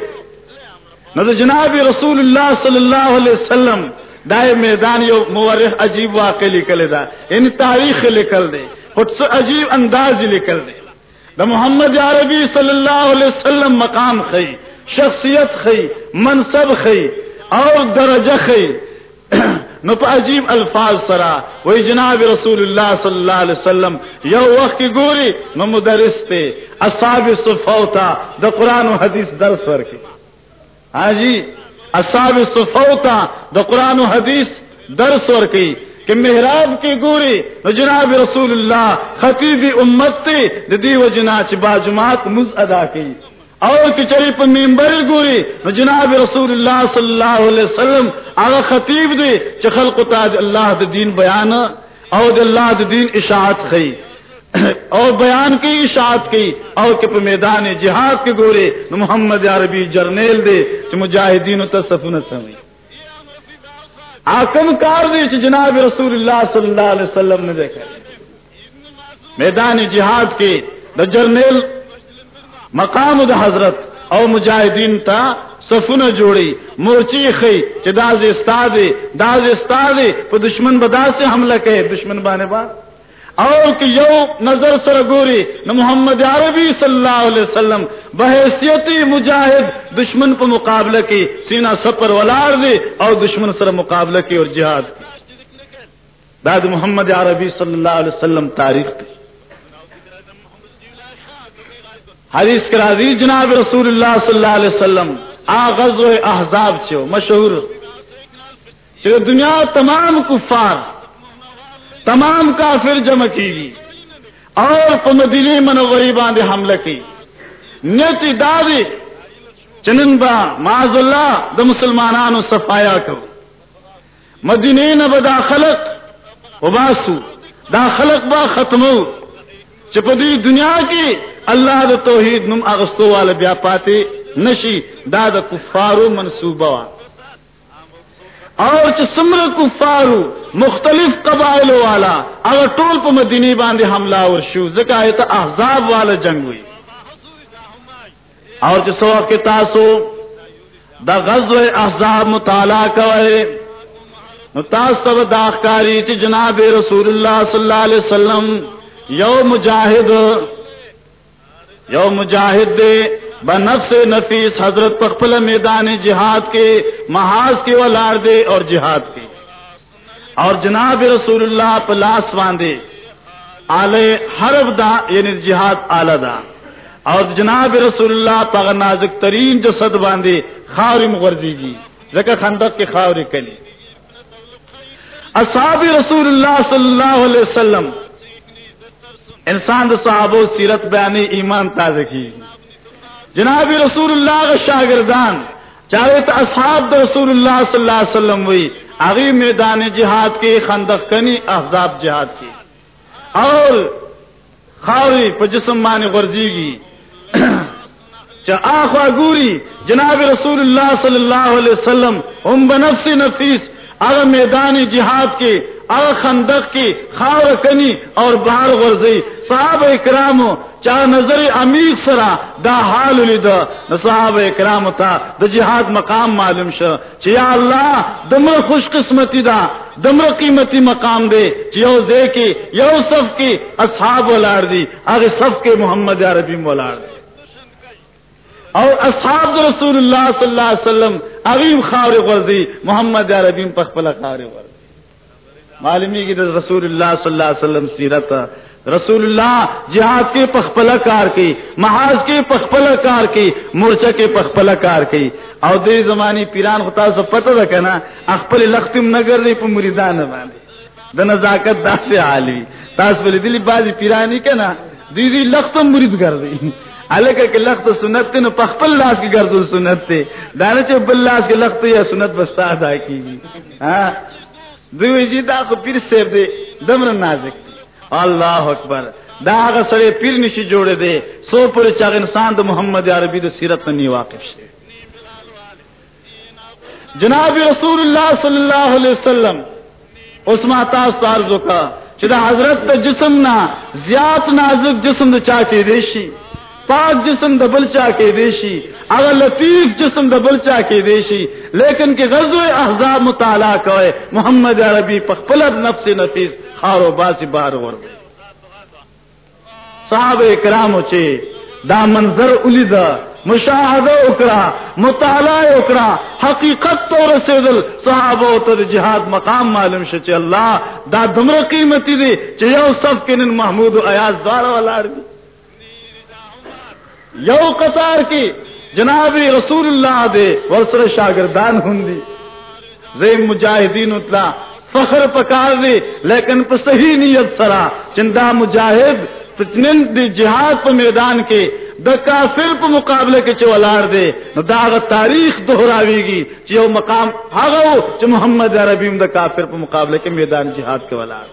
[SPEAKER 1] نہ تو جناب رسول اللہ صلی اللہ علیہ وسلم دائے میدان یو مورخ عجیب واقع لکل دا یعنی تاریخ لکل دے خود سے عجیب انداز لکل دے۔ دا محمد عربی صلی اللہ علیہ وسلم مقام خی، شخصیت خی، منصب خی، اور درجہ خی۔ نو پا عجیب الفاظ سرا. وہی جناب رسول اللہ صلی اللہ علیہ وسلم، یو وقت کی گوری، نو مدرس تے اصحاب صفوتا، دا قرآن و حدیث درس ورکی. ہاں جی؟ اصحاب صفوتا، دا قرآن و حدیث درس ورکی. کہ محراب کی گوری، نو جناب رسول اللہ، خطیب امت تے دی و جنا چبا جماعت مز ادا کی. اور کچری پر ممبر گوری جناب رسول اللہ صلی اللہ علیہ وسلم، آغا خطیب دے چخل قطاد اللہ دا دین بیان اور دا اللہ دا دین اشاعت خی اور بیان کی اشاعت کی اور کہ پہ میدان جہاد کے گورے محمد عربی جرنیل دے چھ مجاہدین و تصفن سمی آکم کار دے چھ جناب رسول اللہ صلی اللہ علیہ وسلم نے دیکھا۔ میدان جہاد کے دا جرنیل مقام دا حضرت او مجاہدین تا سفن جوڑی مورچی خی چی داز استاد داز استاد پا دشمن بدا سے حملہ کہے دشمن بانے با اور کہ یو نظر سر گوری نہ محمد عربی صلی اللہ علیہ وسلم بحیثیتی مجاہد دشمن پہ مقابلہ کی سینہ سپر ولار دے اور دشمن سر مقابلہ کی اور جہاد کی داد محمد عربی صلی اللہ علیہ وسلم تاریخ تھی حدیث کرا دی، جناب رسول اللہ صلی اللہ علیہ وسلم آغز و احزاب چھو، مشہور۔ کہ دنیا تمام کفار، تمام کافر جمع کی گی۔ اور کو من غریبان دے حملہ کی۔ نیتی دادی، چنن با معاذ اللہ دا مسلمانانو صفایا کو مدینی نبا دا خلق، وباسو۔ دا خلق با ختمو۔ چپدی دنیا کی اللہ دا توحید نم اغستو والا بیا پاتے نشی، دا دا کفارو منصوبہ اور سمر کفارو مختلف قبائل والا، اگر ٹول پہ مدینی باندھے حملہ اور شو زکا تا احزاب والا جنگ ہوئی. اور سو کے تاسو، دا غزو احزاب مطالعہ کرے تاس داخکاری چ جناب رسول اللہ صلی اللہ علیہ وسلم یو مجاہد یو مجاہد دے بنفس نفیس حضرت پخپل میدان جہاد کے، محاذ کے ولار دے اور جہاد کے۔ اور جناب رسول اللہ پلاس باندھے آلے حرف دا یعنی جہاد آلہ دا۔ اور جناب رسول اللہ پاغ نازک ترین جو صد باندھے خاور مغرزی گی۔ زکا خندق کے خاور کلی اصحاب رسول اللہ صلی اللہ علیہ وسلم انسان دو صحابو سیرت بیانی ایمان تازہ کی۔ جناب رسول اللہ کا شاگردان، چاہے تو اصحاب دو رسول اللہ صلی اللہ علیہ وسلم ہوئی اگی میدان جہاد کی خندق کنی احزاب جہاد کی۔ اور خاوری پہ جسم مانی غرزی گی۔ آخوا گوری، جناب رسول اللہ صلی اللہ علیہ وسلم، ہم بنفسی نفیس اگر میدان جہاد کے اور خندق کی، خاور کنی اور بہار غرضی۔ صحاب اکرام چاہ نظر امیر سرا دا حال لدا صحاب اکرام تا دا جہاد مقام معلوم شا چیا اللہ، دمر خوش قسمتی دا، دمر قیمتی مقام دے۔ یو دے کی، یو صف کی اصحاب ولار دی۔ اگر صف کے محمد عربی مولار دی۔ اور اصحاب رسول اللہ صلی اللہ علیہ وسلم اغیم خاور غرضی، محمد عربی پخپلا خاور غرضی. معلومی کی رسول اللہ صلی اللہ علیہ وسلم سیرت رسول اللہ جہاد کے پخپل کار کی، محاذ کے پخپل کار کی، مورچہ کے پخپل کار کی. اور دے زمانی پیران خطا سے پتہ رکھا اخپل لختم نگر رہی پہ مریدان باندھی دا نزاکت دا سے عالی. تاس پلی دلی بازی پیرانی کے نا دیدی لختم مرید کر دی. الکه کې لخت سنت نو پخپل لاس کې ګرځول سنت ته دانه چې بل لاس کې لخت یا سنت بستا ادا کیږي ها ہاں؟ دوی جی دا خو پیر سیب دی دمر نازک دی اللہ اکبر۔ دا هغه سره پیر نشي جوړه دی سو پر چا انسان د محمد عربي د سیرت نه واقف شي جناب رسول اللہ صلی اللہ علیہ وسلم، اس ماتا سارزو کا چدا حضرت جسم نا زیاد نازک جسم دا چاچے دیشی پاک جسم دبل چا کے دیشی، اگر لطیف جسم دبل چا کے دیشی، لیکن کہ غزو احزاب مطالعہ کوئے محمد عربی پخپلت نفس نفیس خارو باسی بار ورد۔ صحاب اکرام چے، دا منظر الی دا مشاہدہ اکرا، مطالعہ اکرا، حقیقت تو رسیدل، صحابہ تر جہاد مقام معلوم شچ اللہ، دا دمر قیمتی دی چے یو سب کنن محمود و ایاز دوارا والا دی یو قطار کی جناب رسول اللہ دے ورسر شاگردان ہندی زیم مجاہدین اتلا فخر پکار دے لیکن پر صحیح نیت سرا۔ چندہ مجاہد دی جہاد پہ میدان کے دا کافر مقابلے کے چولار دے۔ نو تاریخ دہراوی گی چیو مقام ہاگو چ محمد عربیم دا کافر مقابلے کے میدان جہاد کے ولار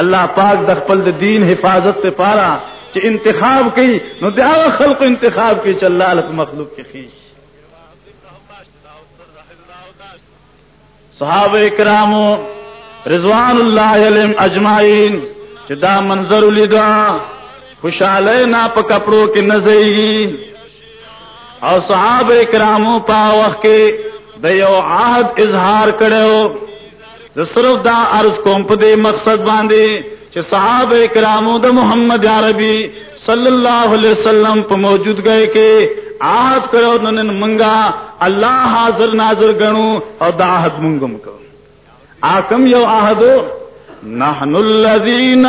[SPEAKER 1] اللہ پاک دخپل دین حفاظت سے پارا۔ چ انتخاب کی، نو دا خلق انتخاب کی چ اللہ مخلوق کی خیش۔ صحابہ کرامو رضوان اللہ علیہ اجمعین چدا منظر لیدا خوشحال نا پا کپڑوں کی نظری اور صحاب کراموں پا وقت کے دیو عہد اظہار کرے ہو صرف دا عرض کوم پدے مقصد باندھے چ صحاب کراموں دا محمد عربی صلی اللہ علیہ وسلم پہ موجود گئے کے آہد کرو نن منگا، اللہ حاضر ناظر گنو اور داہد منگم کو آکم یو آہدو نحن الذين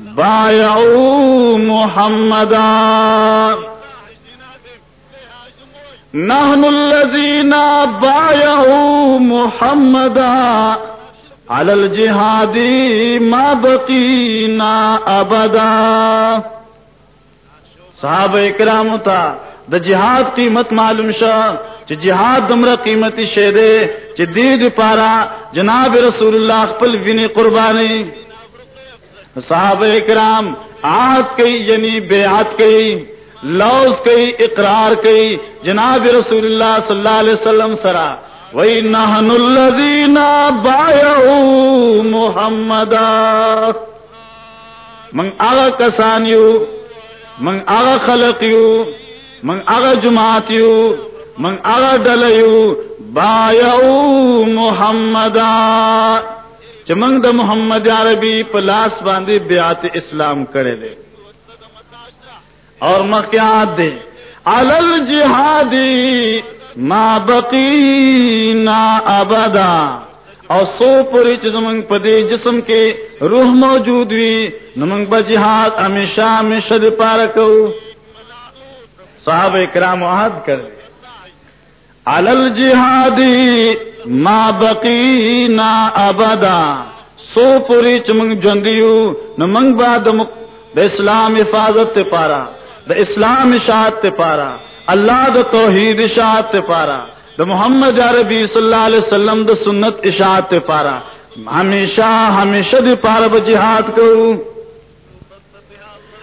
[SPEAKER 1] بايعوا محمدا۔ نحن الذين بايعوا محمدا۔ على الجهاد ما بقينا ابدا۔ صحابہ اکرام تا، دا جہاد قیمت معلوم شاہ چ جہاد دمرا قیمتی شیدے چ دید پارا جناب رسول اللہ پل وینی قربانی۔ صحابہ کرام آت کئی یعنی بیعت کئی، لوز کئی، اقرار کئی، جناب رسول اللہ صلی اللہ علیہ وسلم سرا۔ وہی نہن الذین بایعوا محمدا من آغا کسانیو، من آغا خلقیو، من آغا جماعتیو، من اغا دلیو بایو محمد چمنگ دا محمد عربی پلاس باندھی بیات اسلام کرے دے۔ اور مکیات دے علل جہادی ما بقی نا ابدا. اور سو پوری چمنگ پدے جسم کے روح موجود ہوئی نمنگ بجہاد ہمیشہ ہمیشہ پارکو صحابہ کرام عہد کر دے علل جہادی ما بقی نا ابدا. سو پوری چمنگ جندیو. نمنگ بعد دا اسلام حفاظت تے پارا. دا اسلام اشاعت تے پارا. اللہ دا توحید اشاعت تے پارا، دا محمد عربی صلی اللہ علیہ وسلم دا سنت اشاعت تے پارا۔ ہمیشہ ہمیشہ دی پارا بجہاد کرو۔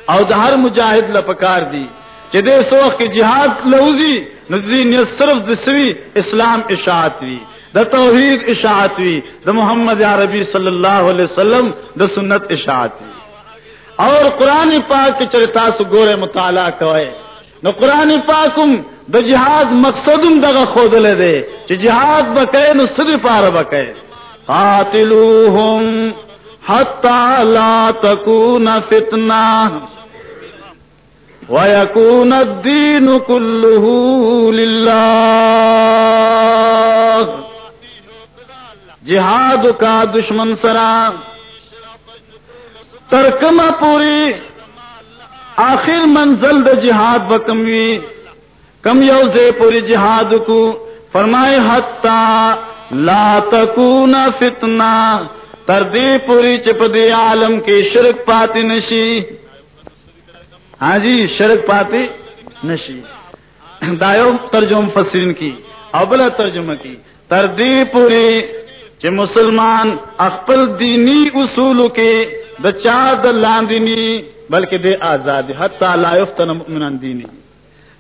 [SPEAKER 1] او دا ہر مجاہد لپکار دی۔ چدے سوخ کی جہاد لوزی نزین صرف دسوی اسلام اشاعت وی۔ دا توحید اشاعت وی۔ دا محمد عربی صلی اللہ علیہ وسلم دا سنت اشاعت وی۔ اور قرآن پاک کے چرتا سو گورے مطالعہ کوئے۔ نو قرآن پاکم دا جہاد مقصدم دغا خود لے دے، چی جہاد بکے نو صدی پار بکے۔ قاتلوہم حتی لا تکون فتنہ۔ ويكون الدين كله لله جہاد کا دشمن سرا۔ ترکم پوری۔ آخر منزل د جہاد بکموی کم یو زے پوری جہاد کو۔ فرمائے حتا لا تکون فتنہ تردی پوری چپ دی عالم کی شرک پاتی نشی۔ ہاں جی شرک پاتے نشی۔ دایو ترجم فسرین کی ابلا ترجمہ کی۔ تردی پوری کہ مسلمان اقبل دینی اصول کے دچا دلان دینی بلکہ دے آزاد حتی لا یفتن مؤمنان دینی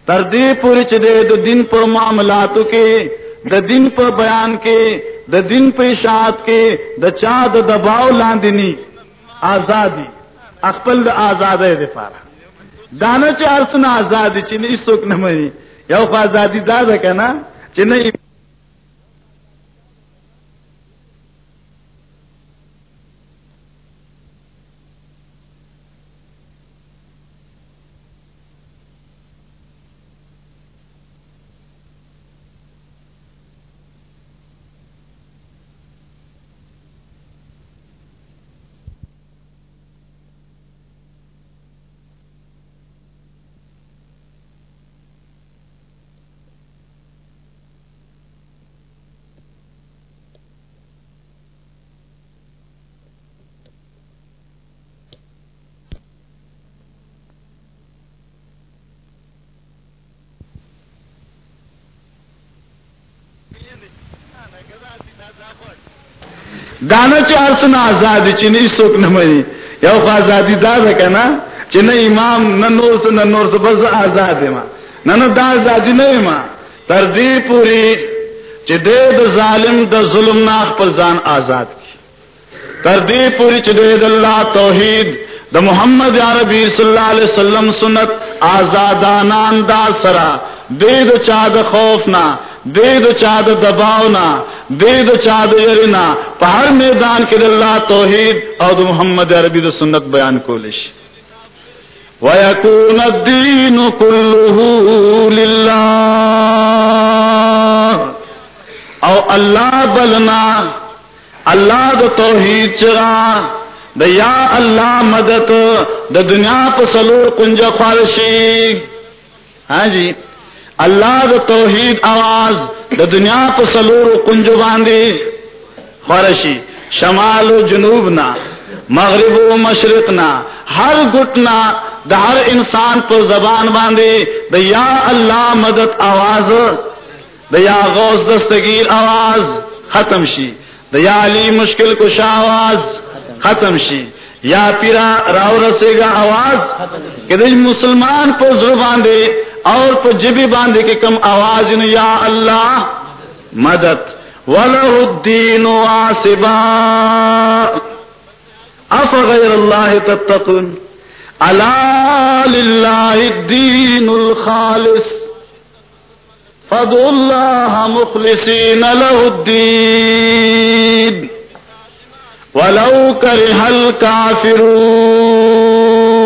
[SPEAKER 1] تر تردی پوری چ دے دو دن پر معاملات کے د دن پر بیان کے د دن پر اشاعت کے د چا د دباؤ لاندنی آزادی اقبل د آزاد دفارہ دانا چار سنا آزادی چی نہیں سوک نمانی یو خوا آزادی دا دادا کنا چی نہیں دانا چار سنا آزادی چی نہیں سوک نمانی. یو خوا آزادی دادا کنا چی نہ امام نہ نور سے نہ نور سے بس آزاد ما. نہ نہ دا آزادی نہیں ما. تردی پوری چی دے دا ظالم دا ظلم ناخ پر زان آزاد کی. تردی پوری چی دے دا اللہ توحید، دا محمد عربی صلی اللہ علیہ وسلم سنت آزادانان دا سرا. دے دا چاہ دا خوفنا دے دو چاد دباؤنا دے دو چاد یرینا پہر میدان کے اللہ توحید اور دو محمد عربی دو سنت بیان کو لش وَيَكُونَ الدِّينُ كُلُّهُ لِلَّهِ۔ او اللہ بلنا، اللہ دو توحید چرا، دا یا اللہ مدد، دا دنیا پسلو کنج خارشی ہاں جی؟ اللہ دا توحید آواز دا دنیا کو سلور کنجو باندھی خورشی شمال و جنوب نا مغرب و مشرق نا ہر گٹنا دا ہر انسان کو زبان باندھے دا یا اللہ مدد آواز دا یا غوث دستگیر آواز ختم شی. دا یا علی مشکل کشا آواز ختم شی. یا پیرا راو رسے گا آواز کہ مسلمان کو ضرور باندھے اور پہ جبی باندھے کہ کم آواز یا اللہ مدد. ولہ الدین واسبا. اف غیر اللہ تتقن الا للہ الدین الخالص. فد اللہ مخلصین له الدین ولو کرہ الکافرون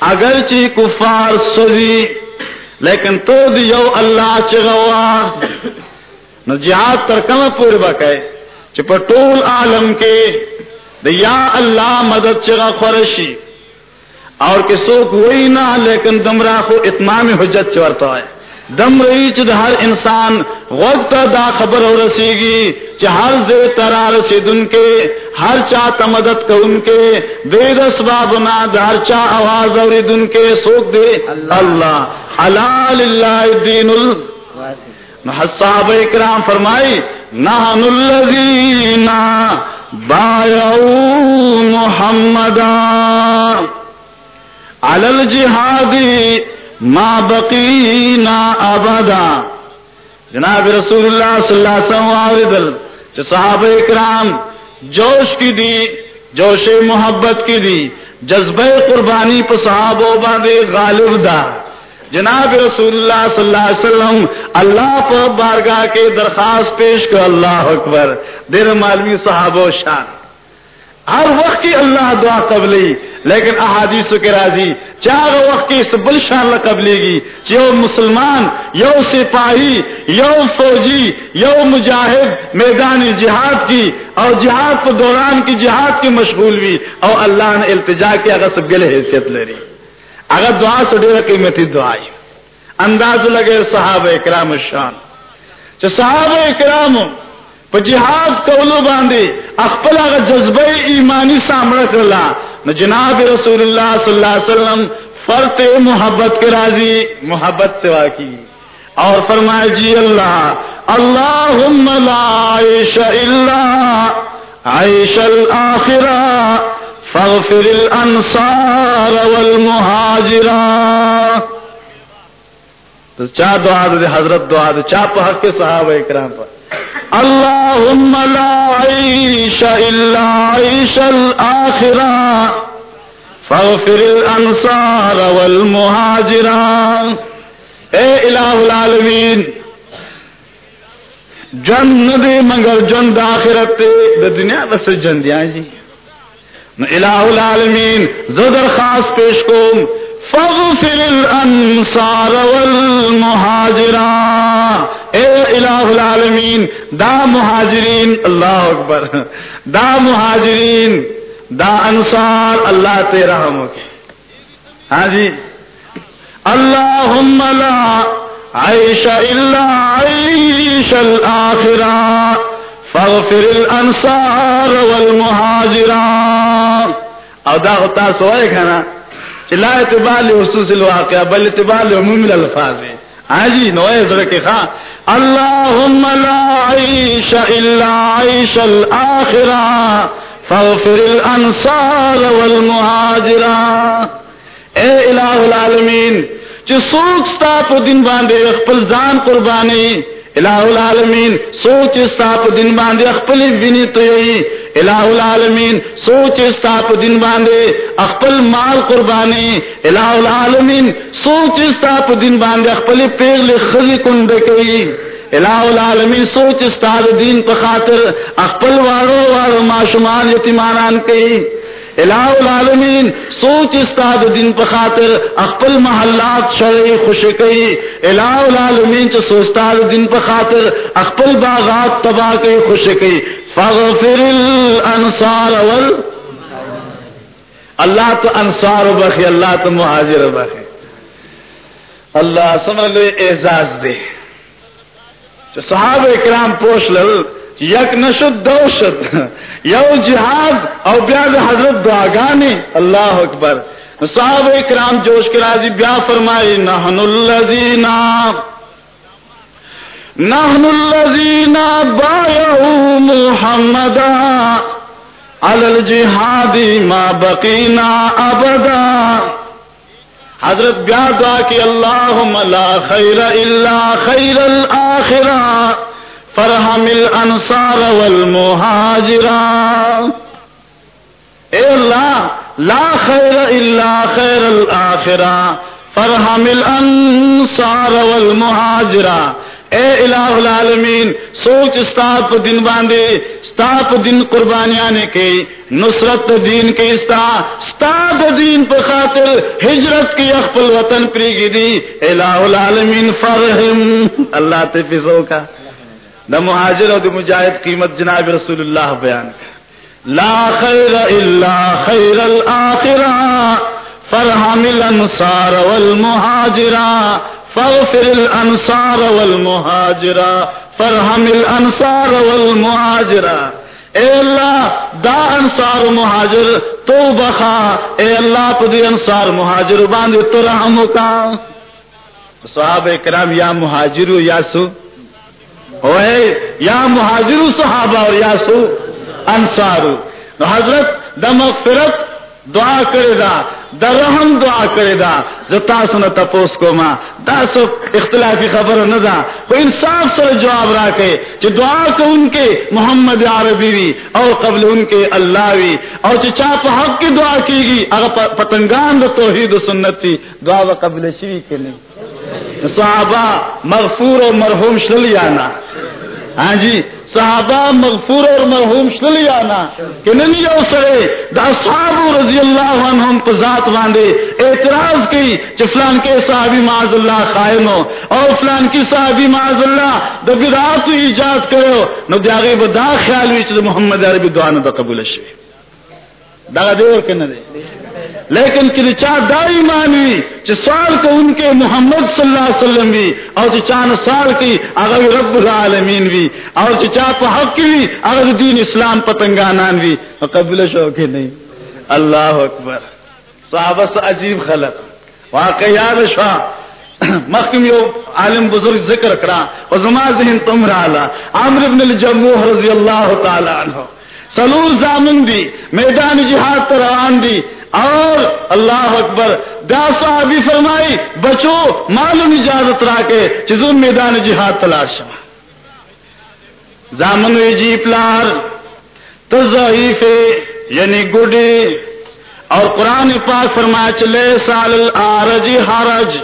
[SPEAKER 1] اگرچہ کفار سوی، لیکن تو دیو اللہ چغوا نو جہاد تر کم پور بکے چپ ٹول عالم کے دیا اللہ مدد چغا خورشی۔ اور کہ سوک وہی نہ لیکن دمرا کو اتمام حجت چورتا ہے۔ دم رہی چد ہر انسان وقت دا خبر ہو رسی گی ہر زے ترا رسید ان کے ہر چاہ مدد کر ان کے۔ بے رسباب نا ہر چا آواز اور ان کے سوک دے۔ اللہ۔ اللہ۔ دین الصاب اکرام فرمائی نحن الذین بایعو محمدا علی الجہادی ما بقینا ابدا. جناب رسول اللہ صلی اللہ علیہ وسلم صحابہ اکرام جوش کی دی، جوش محبت کی دی، جذبہ قربانی پہ صحابہ باندے غالب دا. جناب رسول اللہ صلی اللہ علیہ وسلم اللہ پر بارگاہ کے درخواست پیش کر، اللہ اکبر، دیر معلومی صحابہ شان. ہر وقت کی اللہ دعا قبلی لیکن احادیث کے راضی چار وقت کی اس بل قبلے گی۔ یو مسلمان، یو سپاہی، یو فوجی، یو مجاہد، میدان جہاد کی اور جہاد کو دوران کی جہاد کی مشغول ہوئی اور اللہ نے التجا کی اگر سب گلے حیثیت لے رہی۔ اگر دعا سے ڈیرا قیمتی دعائی انداز لگے صحابہ اکرام شان۔ صحابہ اکرام جہاد کولو باندھے اخبل اگر جذبہ ایمانی سامنا کرلا. نہ جناب رسول اللہ صلی اللہ علیہ وسلم فرط محبت کے راضی، محبت سے واقعی. اور فرمائے جی اللہ اللہ عائش اللہ عائش الآخرہ فاغفر الانصار والمہاجرہ. تو چاہ دعا دے حضرت دعا دے چاہ پہ حق کے صحابہ اکرام پر. اللهم لا عيش إلا عيش الآخرة. فاغفر الانصار والمهاجران اے الہ العالمین، جن دے مگر جن داخرت دا دنیا بس جن دیا جی۔ الہ العالمین زدر خاص پیش کو فاغفر الانصار والمهاجران اے الہ العالمین، دا مہاجرین، اللہ اکبر. دا مہاجرین، دا انصار، اللہ تیرا ہم کے ہاں جی؟ اللہم لا عیش الا عیش الاخرہ. فاغفر الانصار والمہاجران او دا غطا سوائے کھانا؟ لا اعتبار لحصوص الواقع بل اعتبار لعموم الالفاظ ہاں جی نوئے ذرا خاں اللہم لا عیش الا عیش الاخرہ، فاغفر الانصار والمہاجرہ۔ اے الہ العالمین، چی سوک ستا پا دن باندے، اخپل زان قربانی الہ العالمین، سوچ استاپ دن باندے اخپل بینی توئی الہ العالمین، سوچ استاپ دن باندے اخپل مال قربانی۔ الہ العالمین، سوچ استاپ دن باندے اخپل پیغل خزی کند کئی الہ العالمین، سوچ استاد دین پا خاطر اخپل وارو وارو معشمان یتیمانان کئی الہ العالمین، سوچ استاد دن پا خاطر اخپل محلات شرعی خوش کئی۔ الہ العالمین چا سوچتاد دن پا خاطر اخپل باغات تباہ کئی، خوش فاغفر الانصار وال اللہ تو انصار بخی اللہ تو مہاجر بخی اللہ سمر لے اعزاز دے۔ صحابہ اکرام پوش لل یک نشد دو شد. یو جہاد او بیاد حضرت دعاگانی اللہ اکبر. صحابہ اکرام جوش کے راضی بیا فرمائی نحن اللذین نحن اللذین بایعو محمدا علی الجہاد ما بقینا ابدا. حضرت بیا دعا کی، اللہم لا خیر الا خیر الاخرہ. فرحم الانصار والمہاجرہ اے اللہ، لا خیر الا خیر الاخرہ. فرحم الانصار والمہاجرہ اے الہ العالمین، سوچ استاد دن باندے ستاپ دن قربانیاں نے کی، نصرت دین کے استا ستاد دین پر خاطر ہجرت کی اخپل وطن پریگی دی. الہ العالمین، فرحم. اللہ تے فضو کا. دا مہاجر اور دا مجاہد، قیمت جناب رسول اللہ بیان لا خیر الا خیر الاخرہ، فرحم الانصار والمہاجرہ، فاغفر الانصار والمہاجرہ، فرحم الانصار والمہاجرہ۔ اے اللہ، دا انصار مہاجر تو بخا اے اللہ پدی انصار مہاجر باندے تو رحم کا صحابہ کرام، یا مہاجر یا سو ہوئے، یا مہاجر صحابہ اور یا سو انصار حضرت دا مغفرت دعا کرے دا دا رحم دعا کرے دا۔ زتا سن تپوس کو ماں دا سو اختلافی خبر نہ دا کو انصاف سر جواب را کے جو دعا کو ان کے محمد عربی وی اور قبل ان کے اللہ وی۔ اور جو چاپ حق کی دعا کی گی اگر پتنگان دا توحید و سنت دعا و قبل شوی کے نہیں صحابہ مغفور و مرحوم شلیانا ہاں جی صحابہ مغفور اور مرحوم شلیانا کہ نہیں او سرے دا صحاب رضی اللہ عنہم کو ذات باندے اعتراض کی کہ فلان کے صحابی معاذ اللہ قائم ہو اور فلان کی صحابی معاذ اللہ دا بدعات ایجاد کرو۔ نو دیاغی با دا خیال ویچ دا محمد عربی دعا نو دا قبول شوی۔ دا دے اور کہ نہ دے۔ لیکن کہ چاہ دا ایمان ہوئی کہ سال کو ان کے محمد صلی اللہ علیہ وسلم بھی اور جو چاند سال کی اگر رب العالمین بھی اور جو چاہ پہ حق کی بھی اگر دین اسلام پتنگانان بھی قبل شوق نہیں۔ اللہ اکبر۔ صحابہ سے عجیب خلق۔ واقع یاد شاہ مخم یو عالم بزرگ ذکر کرا، اور زما ذہن تم رہا عامر ابن الجموح رضی اللہ تعالی عنہ۔ سلور زامن دی، میدان جہاد پر روان دی۔ اور اللہ اکبر، دا صحابی فرمائی، بچو معلوم اجازت را کے چیزون میدان جہاد تلاش زامن جی پلار تو ضعیف یعنی گڈی اور قرآن پاک فرمایا، چلے سال الارج حرج۔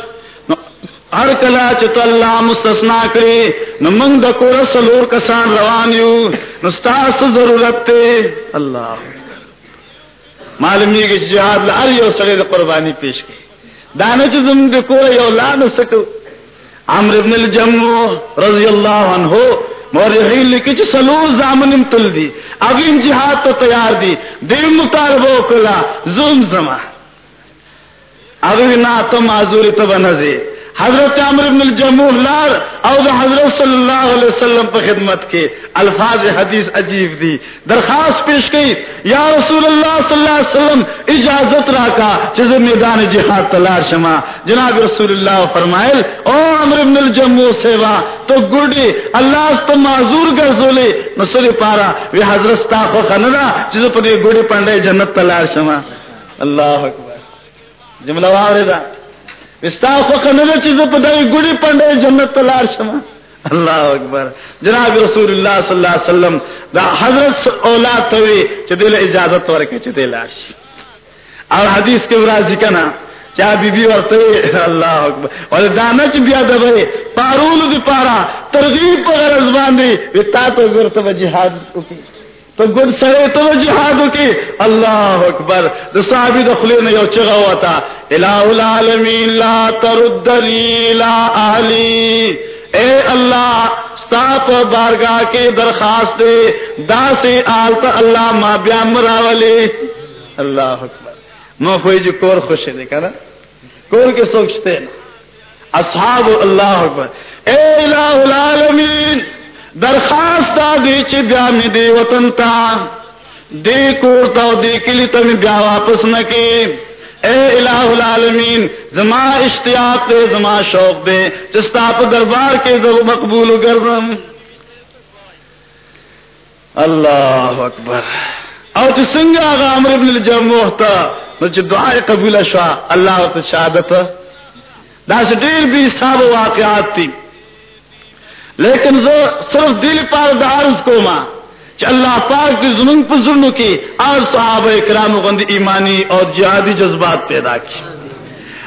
[SPEAKER 1] ہر کلا چت اللہ مستثنا کری نو منگ د سلور کسان روان یو نستاس ضرورت تے۔ اللہ۔ معلوم معلومی کی جہاد لار یو سڑے قربانی پیش کی دانچ زم د کور یو لا نو سکو۔ عمرو ابن الجمو رضی اللہ عنہ مورخین لکھی چھ سلور زامن تل دی۔ اگین جہاد تو تیار دی۔ دیم مطالبہ کلا زوم زمان۔ اگر نا تو معذوری تو بنزی حضرت عمر بن الجموح لار او دا حضرت صلی اللہ علیہ وسلم پر خدمت کے الفاظ حدیث عجیب دی۔ درخواست پیش کی، یا رسول اللہ صلی اللہ علیہ وسلم، اجازت راکا، چیز میدان جہاد تلار شما۔ جناب رسول اللہ فرمائل، او عمر بن الجموح سیوا، تو گڑی، اللہ تو معذور گرزولی۔ نصر پارا، وی حضرت ستا خو خندا، چیز پر گڑی پنڈے جنت تلار شما۔ اللہ اکبر۔ جملہ واردہ۔ استا فقر چیز پدائی گڑی پنڈے جنت تلار شما اللہ اکبر۔ جناب رسول اللہ صلی اللہ علیہ وسلم دا حضرت اولاد توی چی دل اجازت ورکے چی دل آش اور حدیث کے برازی کنا، چاہ بی بی ورطے اللہ اکبر۔ اور دانا چی بیا دبے پارول دی پارا، ترغیب پر غرز باندی ویتا تو گرتب جہاد اکی تو گڈ سڑے تو جہاد کی اللہ اکبر۔ صحابی دخلے نے یو چگا ہوا تھا۔ الہ العالمین لا تردنی لا اہلی۔ اے اللہ ستاپ بارگاہ کے درخواست دے۔ دا سے آلتا اللہ ما بیا مراولی اللہ اکبر۔ مو خوئی جو جی کور خوش دے کنا کور کے سوچتے نا اصحاب اللہ اکبر۔ اے الہ العالمین درخواست دی چی بیا می دی وطن تا۔ دی کورتا دی کلی تا می بیا واپس نکی۔ اے الہ العالمین، زما اشتیاق دے، زما شوق دے۔ چستا پا دربار کے زو مقبول گردم۔ اللہ اکبر۔ او چی سنگا آغا عمر ابن الجموح تا، نو چی دعای قبول شوا، اللہ تا شہادت۔ دا سے دیر بھی صاحب واقعات تھی لیکن زو صرف دل پار دارز کو ما ماں اللہ پاک کی زمین پر ظلم کی، اور صحابہ کرام غند ایمانی اور جہادی جذبات پیدا کی۔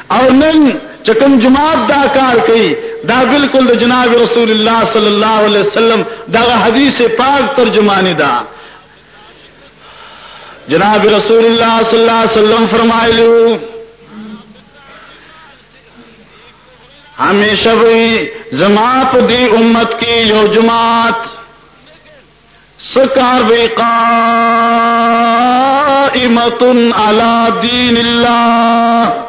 [SPEAKER 1] اور نن چکم جماعت دا کار کی دا بالکل دا جناب رسول اللہ صلی اللہ علیہ وسلم، دا حدیث پاک ترجمانی دا۔ جناب رسول اللہ صلی اللہ علیہ وسلم فرمائے لو ہمیشہ بھی جماعت دی امت کی یو جماعت۔ سکار بھی قائمت علی دین اللہ۔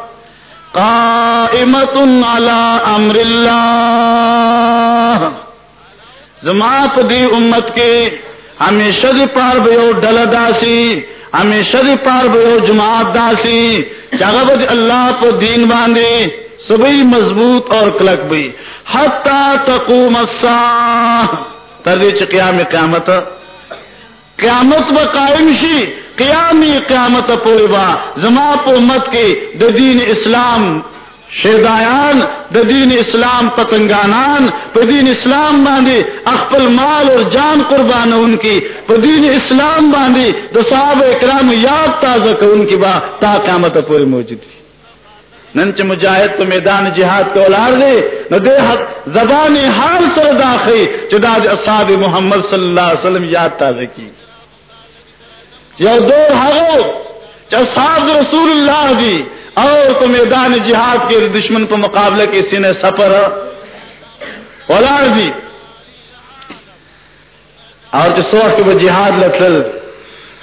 [SPEAKER 1] قائمت علی امر اللہ۔ جماعت دی امت کی ہمیشہ دی پار بیو ڈل داسی۔ ہمیشہ دی پار بیو جماعت داسی۔ جگہ بد اللہ پو دین باندھی۔ سبھی مضبوط اور کلک بھی۔ حتی تقوم الساعة۔ تردیچ قیام قیامت۔ قیامت با قائم شی، قیامی قیامت پوری با۔ زما پو امت کی د دین اسلام شیدایان د دین اسلام پتنگانان، پا دین اسلام باندی اخپل مال اور جان قربان ان کی، پا دین اسلام باندی د صحابہ اکرام یاد تازہ ان کی با، تا قیامت پوری موجود۔ ہے ننچ مجاہد تو میدان جہاد کو اولاد دے، نو دے حق زبان حال سر داخی چدا اصحاب محمد صلی اللہ علیہ وسلم یاد تازہ کی۔ یو دور ہو اصحاب رسول اللہ دی، اور تو میدان جہاد کے دشمن پر مقابلے کے سینے سفر اولاد دی۔ اور جو سوچ کے وہ جہاد لطل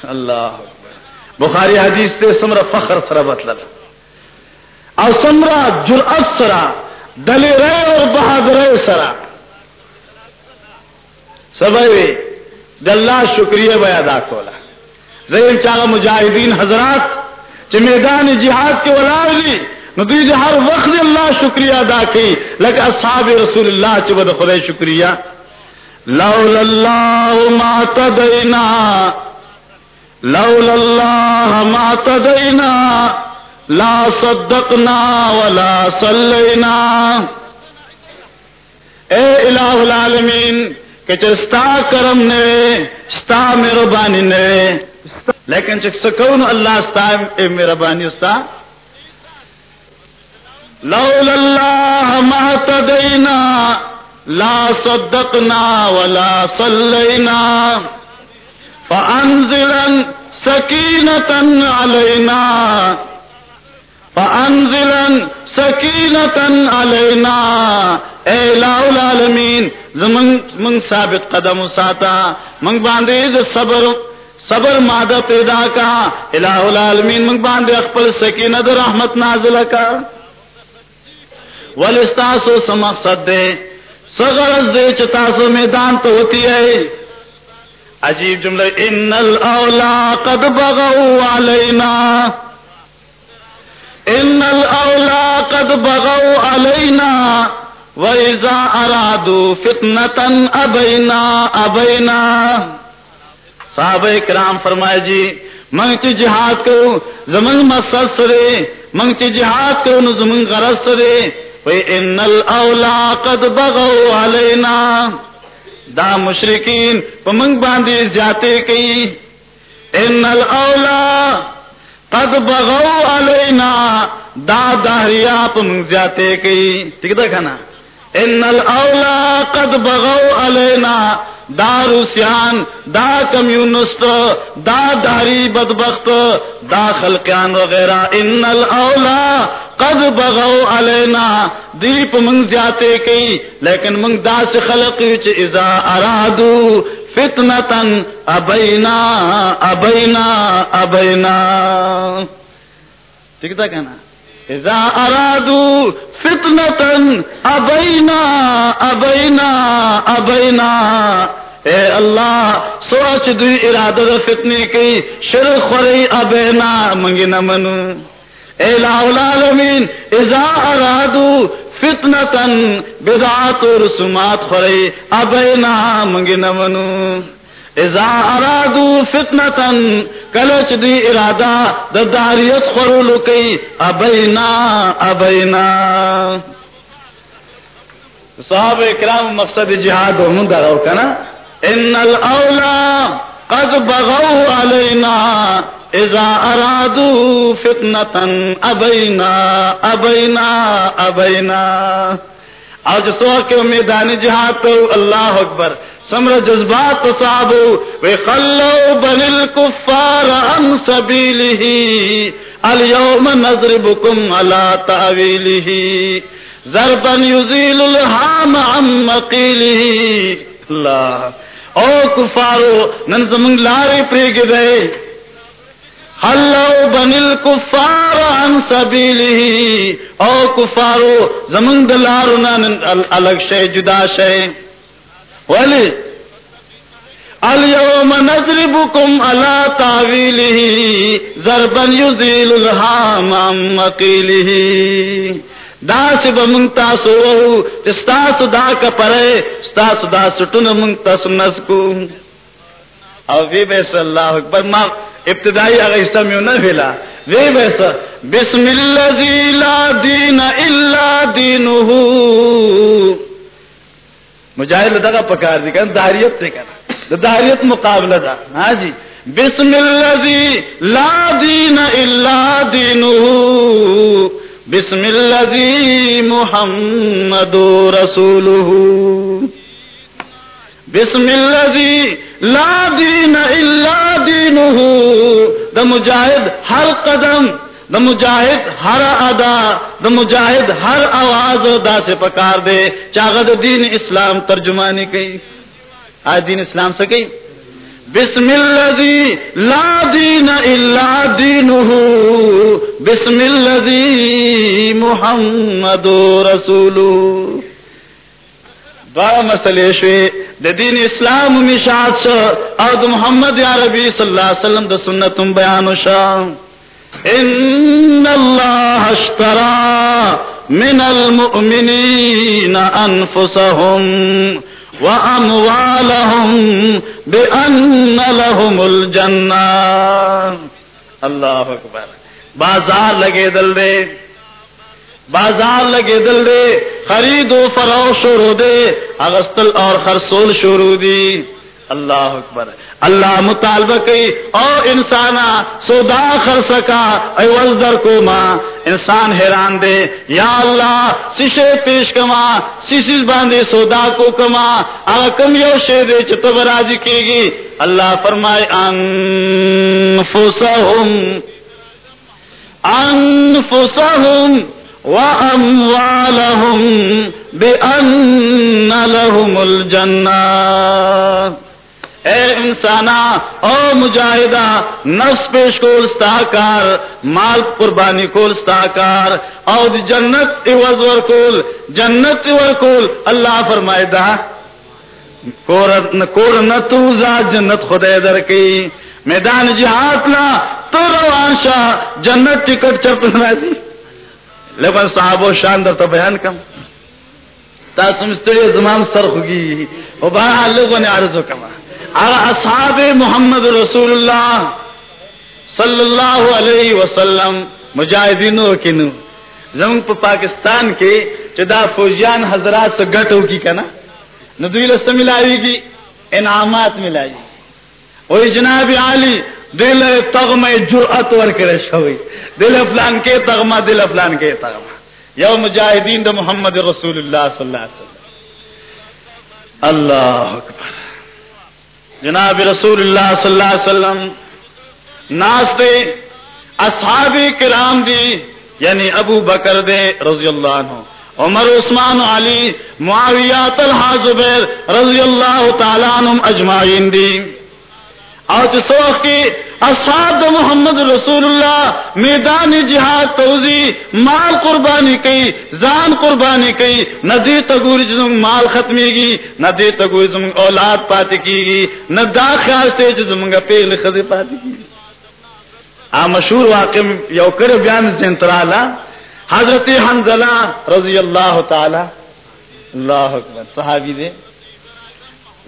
[SPEAKER 1] اللہ۔ بخاری حدیث تے سمر فخر سر بطلل اور سمرا، جرأت سرا، دلی رے اور بہادر سرا۔ سب دلہ شکریہ بے ادا کولا۔ ریم چاہ مجاہدین حضرات چ میدان جہاد کے ولاولی جی، ندی جی ہر وقت اللہ شکریہ ادا کی لیکن اصحاب رسول اللہ چبد خدا شکریہ۔ لول اللہ ما تدینا لول اللہ ما تدینا۔ لا صدقنا ولا صلینا اے الہ العالمین، کہ چستا کرم نے ستا مہربانی نے لیکن چک سکون اللہ استا اے میرا بانی استا لولا اللہ مہتدینا لا صدقنا ولا صلینا فانزلا سکینتا علینا. فانزلا سکینتا علینا. اے لاؤ العالمین، زمن من ثابت قدم ساتا. من باندے صبر صبر مادہ پیدا کا. الہ العالمین من باندے اخپل سکینت رحمت نازل کا. ولستاسو سمقصد دے. سغرز دے چتاسو میدان تو ہوتی ہے. عجیب جملہ ان الاولا قد بغوا علینا. ان الاولا قد بغوا علینا وَإِذَا أَرَادُوا فِتْنَةً أَبَيْنَا أَبَيْنَا صحابہ کرام فرمائے جی منگ چی جہاد کرو، زمن مقصد سرے، منگ چی جہاد کرو، نو زمن غرض سرے۔ وَإِنَّ الْأَوْلَا قَدْ بَغَوْا عَلَيْنَا۔ دا مشرکین پا منگ باندی جاتے کئی۔ ان الاولا قد بغو علینا، دا دہریا پا منگ جاتے کئی۔ ٹھیک دا کھانا۔ ان الاولا قد بغو علینا، دا روسیان، دا کمیونسٹ، دا داری بدبخت، دا خلقیان وغیرہ۔ ان الاولا قد بغو علینا، دیپ منگ جاتے کئی، لیکن منگ دا سے خلق اذا ارادو۔ فتنتن ابینا ابینا ابینا۔ ٹھیک تھا کہنا؟ اذا ارادو فتنتن ابینا ابینا ابینا۔ اے اللہ، سوچ دی ارادہ دا فتنے کی شرک خوری ابینا، منگی نمنو اے العالمین، اذا ارادو فتنتن بدعات و رسومات خوری ابینا منگی نمنو اذا ارادو فتنتن کلچ دی ارادہ دا داریت خورولو کئی ابینا ابینا صحابہ اکرام مقصد جہاد و مندر رو کنا۔ ان الاولا قد بغو علینا اذا ارادو فتنتن ابینا ابینا ابینا آج سو کے میدان جہاد تو اللہ اکبر سمر جذبات صحابو وی خلو بن الكفار عن سبیلہ اليوم نضربکم علا تعویلہ ضربا یزیل الہام عن مقیلہ۔ اللہ او کفارو، نن ننزمن لاری پریگ دے حلو بن الكفار عن سبیلہ او کفارو زمن دلارنا الگ شے جدا شے ولی اليوم نضربكم على تعويله ضربا يزيل الهام عن مقيله دا سی بمنگتا سو ستاسو دا کپرے ستاسو دا سٹن منگتا سنسکو او وی بیس اللہ اکبر، ما ابتدائی اگر استمیو نہ پھیلا وی بیس، بسم اللہ لا دین الا دینہو. مجاہد دگا پکار دی کہنا داریت سے کہنا داریت مقابلہ دا. ہاں جی بسم اللہ لا دین الا دینو بسم اللہ محمد رسول بسم اللہ لا دین الا دینو دا مجاہد ہر قدم، دا مجاہد ہر ادا، دا مجاہد ہر آواز دا سے پکار دے چاغد دین اسلام ترجمانی کئی۔ آج دین اسلام سے کئی۔ بسم اللہ لا دین الا دینہ بسم اللہ محمد رسول دوارا مسئلے شوی دا دین اسلام مشاعت شا او دا محمد یا ربی صلی اللہ علیہ وسلم دا سنتم بیانو شا ان اللہ اشترا من المؤمنین انفسهم واموالهم بان لهم الجنہ. اللہ اکبر. بازار لگے دل دے. بازار لگے دل دے، خرید و فروخت شروع دے، اغسطل اور خرسول شروع دی۔ اللہ اکبر۔ اللہ مطالبہ کی او انسانا، سودا خر سکا ایوز کو ماں، انسان حیران دے۔ یا اللہ، سشے پیش کما سیسیز باندھے سودا کو کما آ کم یو شے دے چتب راضی کی گی۔ اللہ فرمائے، انفسہم۔ انفسہم۔ واموالہم بان لہم الجنہ اے انسانا او مجاہدہ، نفس پیش کو استاکار مال قربانی کو استاکار او دی جنت عوض ورکول جنت ورکول اللہ فرمائے دا، کور نتوزا جنت خدای در کی۔ میدان جہاد لا تو روان شاہ جنت ٹکٹ چرت نازی لیکن صاحب و شاندر تو بیان کم۔ تا سمستری زمان سر خوگی۔ و بہر لوگوں نے عرضو کما۔ اصحاب محمد رسول اللہ صلی اللہ علیہ وسلم مجاہدین کنو۔ زمن پا پاکستان کے چدا فوجیان حضرات سے گٹو کی کنا۔ ندویل سے ملائی گی انعامات ملائی وہی جناب عالی دل تغم جرأت ورکر شوی. دل افلان کے تغمہ، دل افلان کے تغمہ. یو مجاہدین دا محمد رسول اللہ صلی اللہ علیہ وسلم. اللہ اکبر. جناب رسول اللہ صلی اللہ علیہ وسلم ناستے اصحاب کرام دی یعنی ابو بکر دے رضی اللہ عنہ. عمر، عثمان، علی، معاویہ، طلحہ، زبیر رضی اللہ تعالیٰ عنہم اجمعین دی. اور سوخ کی اصحاب محمد رسول اللہ میدان جہاد توزی، مال قربانی کی زان قربانی کی ندی تگور جزم مال ختمی گی، نہ ندی تگور جزم اولاد پاتی کی گی، نہ دا خیال سے جزم گا پیغل خزی پاتی کی گی۔ آ مشہور واقع یو کر بیان زنترالا حضرت حنزلہ رضی اللہ تعالی۔ اللہ اکبر، صحابی دے۔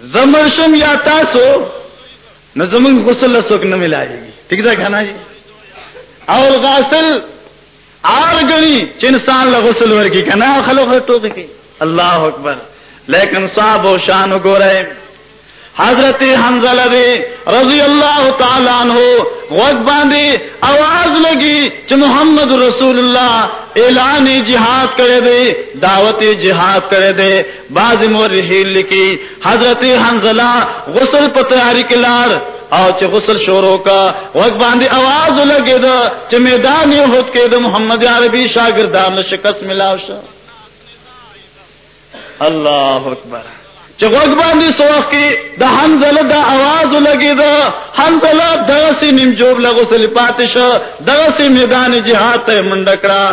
[SPEAKER 1] زمرشم یا تاسو نہ زمین غسل سوک نہ ملائے گی ٹھیک ہے کھانا جی؟ اور غاسل آر گنی چنسان لا غسل ورگی کنا خلو خطو کی اللہ اکبر. لیکن صاحب و شان گو رہے حضرت حنزلہ دے رضی اللہ تعالیٰ عنہ وقت باندھی آواز لگی چ محمد رسول اللہ اعلان جہاد کرے دے دعوت جہاد کرے دے۔ باز مورحیل لکی حضرت حنزلہ غسل پتیاری کے لار اور چ غسل شوروں کا۔ وقت باندھی آواز لگے دا چ میدان یہود کے دا محمد عربی شاگردان شکست ملاو شا۔ اللہ اکبر۔ چگوگ باندھی سوخ کی دا حنزل دا آواز لگی دا حنزل دغسی نیم جوب لگو سلی پاتش دغسی میدان جہاد تے منڈکرا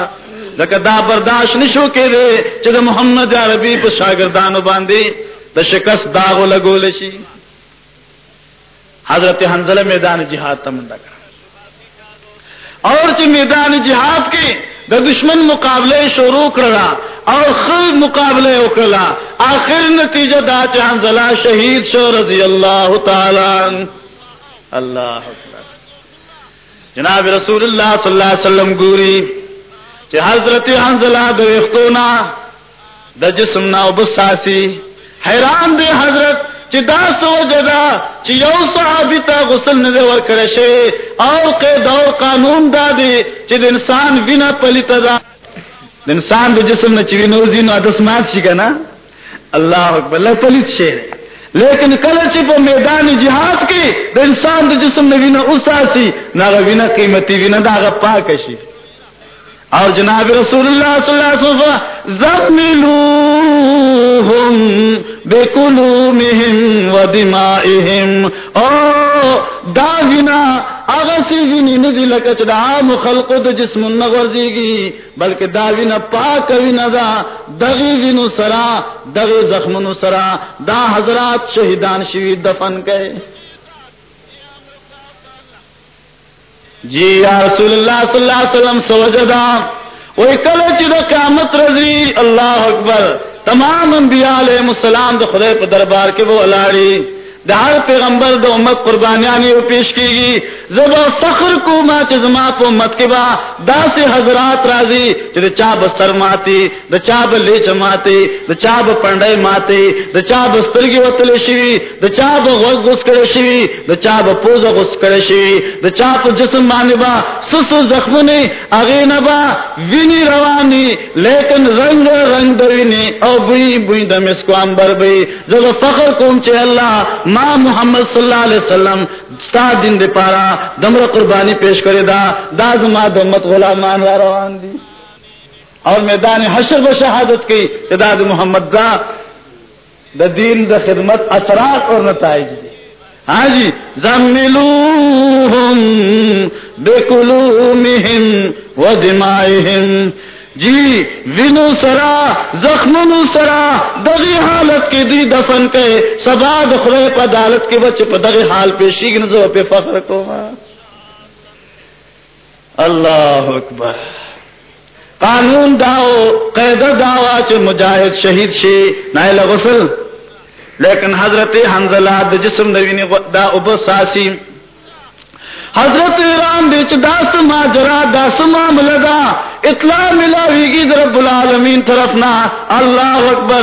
[SPEAKER 1] لکہ دا برداشت نشو کے دے چہ دا محمد عربی پا شاگردانو باندھی دا شکست داغو لگو لشی حضرت حنزل میدان جہاد تا منڈکرا اور چی میدان جہاد کی دا دشمن مقابلے شروع کرا اور خود مقابلے اکلا آخر نتیجہ دا چانزلہ شہید شو، رضی اللہ تعالی اللہ جناب رسول اللہ صلی اللہ علیہ وسلم گوری کہ حضرت حنزلہ دا اختونا دا جسم نا بساسی حیران دے حضرت چی دا سو جدا چی یو صحابی تا غسل ندے ورکرشے اور قید اور قانون دا دی چی دا انسان وینا پلیتا دا۔ دا انسان دا جسم نا چی وینوزی نو ادسمات شی کنا اللہ اکبر اللہ پلیت شیر لیکن کل چی پا میدان جہاد کی دا انسان دا جسم نا وینا اساسی نا وینا قیمتی، وینا دا غا پاکشی اور جناب رسول اللہ صلی اللہ علیہ وسلم زملوہم بکلومہم و دمائہم او داغنا اغسی گینی ندی لکچ دا عام خلقو دا جسم نغرزی گی بلکہ داغنا پاک وینا دا دغی وینو سرا، دغی زخمنو سرا، دا حضرات شہیدان شوید دفن کئے. جی یا رسول اللہ صلی اللہ علیہ وسلم سوجدا وہی کل چیز قیامت رضی، اللہ اکبر۔ تمام انبیاء علیہ السلام دو خدای پر دربار کے وہ الاڑی ہر پیغمبر دو امت قربانیانی و پیش کی گی زب فخر کو ما چزما پو امت کے با۔ دا سے حضرات راضی چھ دا چاب سر ماتی، دا چاب لیچ ماتی، دا چاب پنڈائی ماتی، دا چاب سترگی وطل شوی، دا چاب غوز غس کرے شوی، دا چاب پوز غس کرے شوی، دا چاب جسم مانی با سسو زخمونی اغین با وینی روانی، لیکن رنگ رنگ دوینی او بوئی بوئی دا مسکو امبر بی زب فخر کوم چھ اللہ ما محمد صلی اللہ علیہ وسلم ستا دن دے پارا دمر قربانی پیش کرے دا دا زما دمت غلامان را روان دی۔ اور میدان حشر و شہادت کی اداد محمد دا دا دین، دا خدمت اثرات اور نتائج دی۔ ہاں جی زملوہم بکلومہم و دمائہم۔ جی وینو سرا، زخمونو سرا، دغی حالت کی دی دفن کے سبا دخلے پا عدالت کے بچے پا دغی حال پہ شیگن زو پہ فخر کو اللہ اکبر۔ قانون داو قید داوا چ مجاہد شہید شی، نائل غسل لیکن حضرت حنزلہ دا جسم دوینی دا ابو ساسی۔ حضرت ایران بیچ داس ماجرا داس معاملہ دا اطلاع ملاوی گی رب العالمین طرف نا اللہ اکبر۔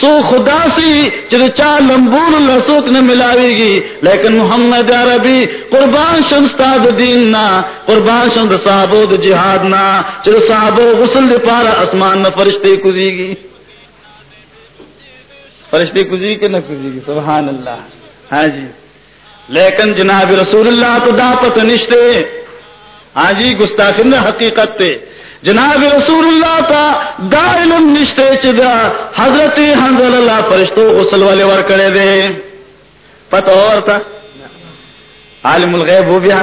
[SPEAKER 1] سو خدا سی چر چا لمبون اللہ سوک نے ملاوی گی۔ لیکن محمد عربی قربان شمستاد دین نا، قربان شمد صحابو دا جہاد نا۔ چر صحابو غسل دے پارا اسمان نا فرشتے کزی گی۔ فرشتے کزی کے نہ کزی گی؟ سبحان اللہ۔ ہاں جی۔ لیکن جناب رسول اللہ تو دا پتہ نشتے۔ ہاں جی گستاخی حقیقت تے۔ جناب رسول اللہ کا دا علم نشتے چدا حضرت حنزل اللہ فرشتو غسل والے ور کرے دے۔ پتہ اور تھا عالم الغیب ہو گیا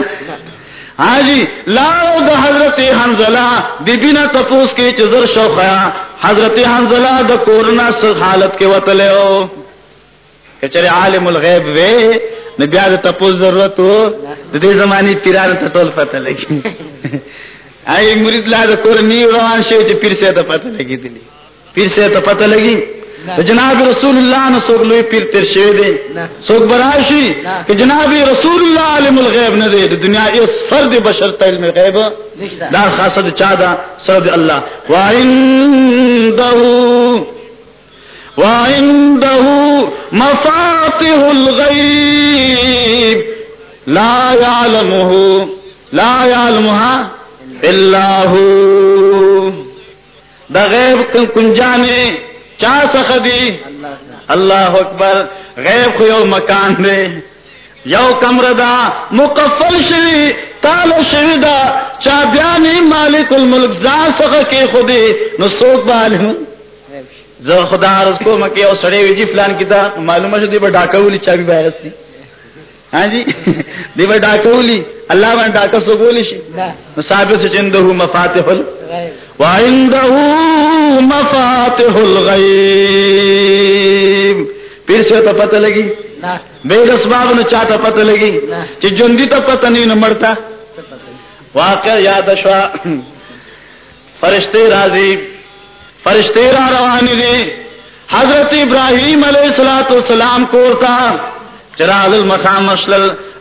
[SPEAKER 1] ہاں جی لاؤ دا حضرت حنزلہ بی بینا تپوس کی چزر شوخیا حضرت حنزلہ دا کورنا سر حالت کے وطلے ہو۔ کہ چلے عالم الغیب وے۔ بیا تپوس ضرورت ہو تو دے زمانی پیرار ته ټول پته لګي. آی مرید لا د کور نی روان شي چې پیر سے ته پته لګي دي پیر سے ته پته لګي؟ جناب رسول اللہ نے سوک لوی پیر تیر شوی دے سوک براشی کہ جناب رسول اللہ علم الغیب نہ دے دنیا اس فرد بشر تا علم غیب دا خاصد چادا سرد اللہ وعندہو وعنده مفاتح الغيب. لا يعلمه، لا يعلمها الا هو. دا غیب کنجانے چا سخدی؟ اللہ اکبر. غیب کو یو مکان دے. یو کمر دا مقفل شوی، تال شوی دا. چا بیانی مالک الملک زان سخ کے خودی. نو سوک زه خدا عرض کوم کې او سړی ویجی فلان کی دا معلومه شو دی به ډاکولی چا به وایس دي ہاں جی؟ دی به ډاکولی الله باندې ډاکو سو بولی شي؟ نو ثابت چنده مفاتيح الغیب وعنده مفاتيح الغیب. پھر سے تو پتہ لگی بے اسباب نو چاہتا پتہ لگی چې جوندی ته پتہ نہیں نہ مرتا واقع یاد شوا فرشتے راضی فرشتے را روانی دے حضرت ابراہیم علیہ السلام کو تھا چراغ المقام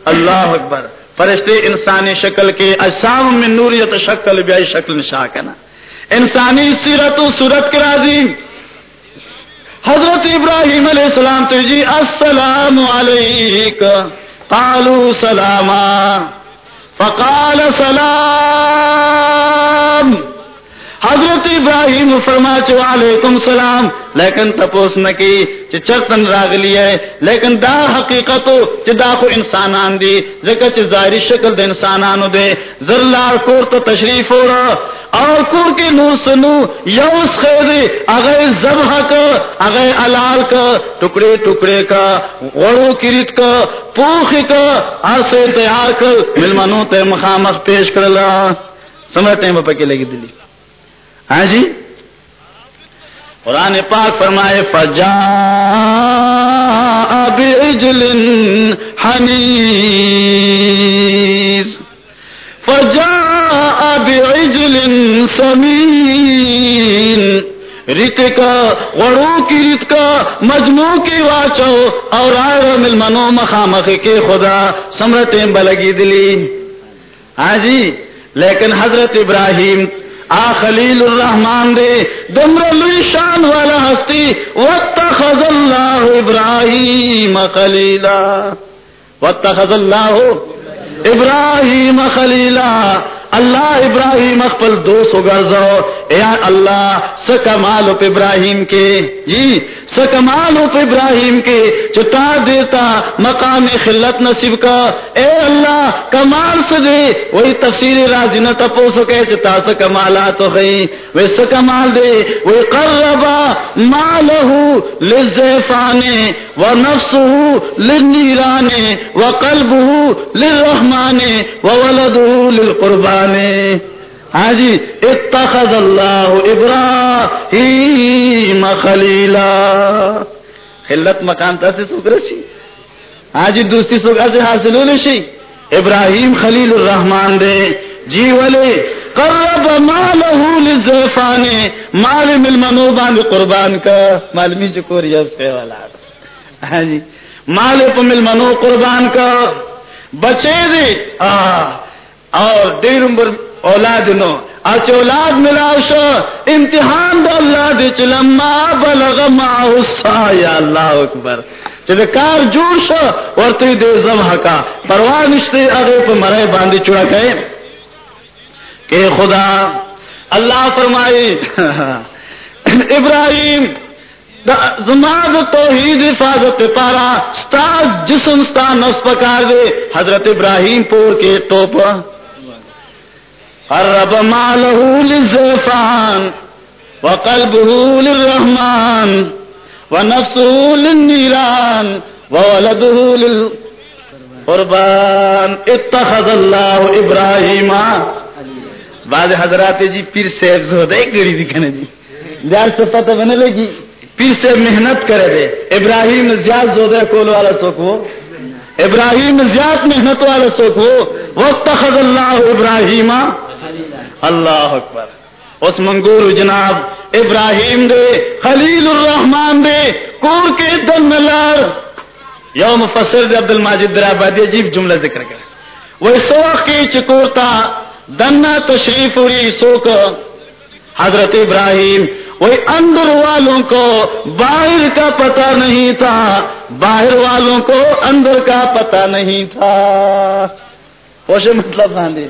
[SPEAKER 1] اللہ اکبر۔ فرشتے انسانی شکل کے اجسام من نوریت شکل بیائی شکل نشا کنا۔ انسانی سیرت و صورت کے راضی۔ حضرت ابراہیم علیہ السلام تو جی السلام علیک۔ قالوا سلاما۔ فقال سلام۔ حضرت ابراہیم فرما چو علیکم سلام لیکن تپوس نکی چی چرتن راغلی ہے لیکن دا حقیقتو چی دا خو انسانان دی، ذکر چی ظاہری شکل دا انسانانو دے۔ زرلار کور تو تشریف ہو رہا، اور کور کے نو سنو، یوس خیدی اغی زبح کا اغی علال کا ٹکڑے ٹکڑے کا غڑو کریت کا پوخی کا عرصے تیار کر ملمنو تے مخامخ پیش کر اللہ سمجھتے ہیں باپا کی لگی دلی۔ ہاں جی؟ قرآن پاک فرمائے فجا بجل حنیز فجا بجل سمین ریت کا غڑو کی ریت کا مجموع کی واچو۔ اور آئر مل منو مخامخ کے خدا، سمرتیں بلگی دلی۔ ہاں جی؟ لیکن حضرت ابراہیم آ خلیل الرحمان دے دمر شان والا ہستی، واتخذ اللہ ابراہیم خلیلا۔ واتخذ اللہ ابراہیم خلیلا۔ اللہ ابراہیم اقبل دو سو گرزو اے اللہ سکمال پہ ابراہیم کے۔ جی سکمال پہ ابراہیم کے۔ چتا دیتا، مقام خلت نصیب کا۔ اے اللہ، کمال سے وہی تفسیر راضی نہ تپو سکے چتا سکمالات تو گئی وہ سکمال دے۔ وہ قربا مالہ لزیفانے و نفسہ لنیرانے و قلبہ للرحمانے و ہاں جی اتخذ اللہ ابراہیم خلیلا۔ خلت مکان تا سے سکر چی ہاں جی دوسری سکر سے حاصل ہونے شی ابراہیم خلیل الرحمان دے۔ جی والے قرب مالہ لزیفان، مال مل منوبان قربان کا۔ مال می چکور یز پہ والا۔ ہاں جی مال پہ مل منو قربان کا۔ بچے دے۔ آہ اور دیر عمر اولاد نو۔ اچ اولاد ملاو شو۔ امتحان دا اللہ دے چلما بلغ معه السا یا اللہ اکبر۔ چل کار جوڑ شو۔ ورتی دے زبح کا۔ پرواہ نشتے اگے پہ مرے باندھی چڑا گئے۔ کہ خدا۔ اللہ فرمائی۔ ابراہیم۔ زماد توحید حفاظت پارا۔ ستا جسم ستا نفس پکار دے۔ حضرت ابراہیم پور کے توپ قرب ماله للزيفان وقلبه للرحمن ونفسه للنيران وولده للقربان اتخذ الله ابراہیم بعض حضرات جی پیر صاحب زہدہ ایک گڑی دکھنے جی دیار سے پتہ بنے لگی. پیر سے محنت کرے دے. ابراہیم زیاد زہدہ کول والا سوکو ابراہیم زیاد محنت والا سوکو واتخذ اللہ ابراہیم اللہ اکبر۔ اس منگور جناب ابراہیم دے، خلیل الرحمان دے کور کے دن ملار یوم فسر دے عبد الماجد درآبادی عجیب جملہ ذکر کر وہ سوخ کی چکورتا دنا تشریف ہوئی سوک۔ حضرت ابراہیم، وہی اندر والوں کو باہر کا پتہ نہیں تھا۔ باہر والوں کو اندر کا پتہ نہیں تھا۔ پوشے مطلب باندھے۔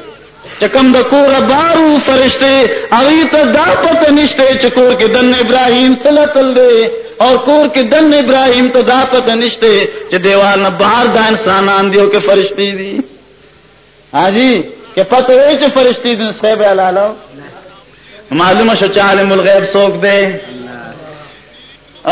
[SPEAKER 1] چکم دا کور بارو فرشتے اگی تا دا پتہ نشتے چکور کے دن ابراہیم سلطل دے۔ اور کور کے دن ابراہیم تو دا پتہ نشتے چ دیوال نہ باہر دا انسان آن دیو کے فرشتی دی۔ ہاں جی کہ پتہ ہے چ فرشتی دی صحیح علالو معلوم ہے شچ الغیب سوک دے۔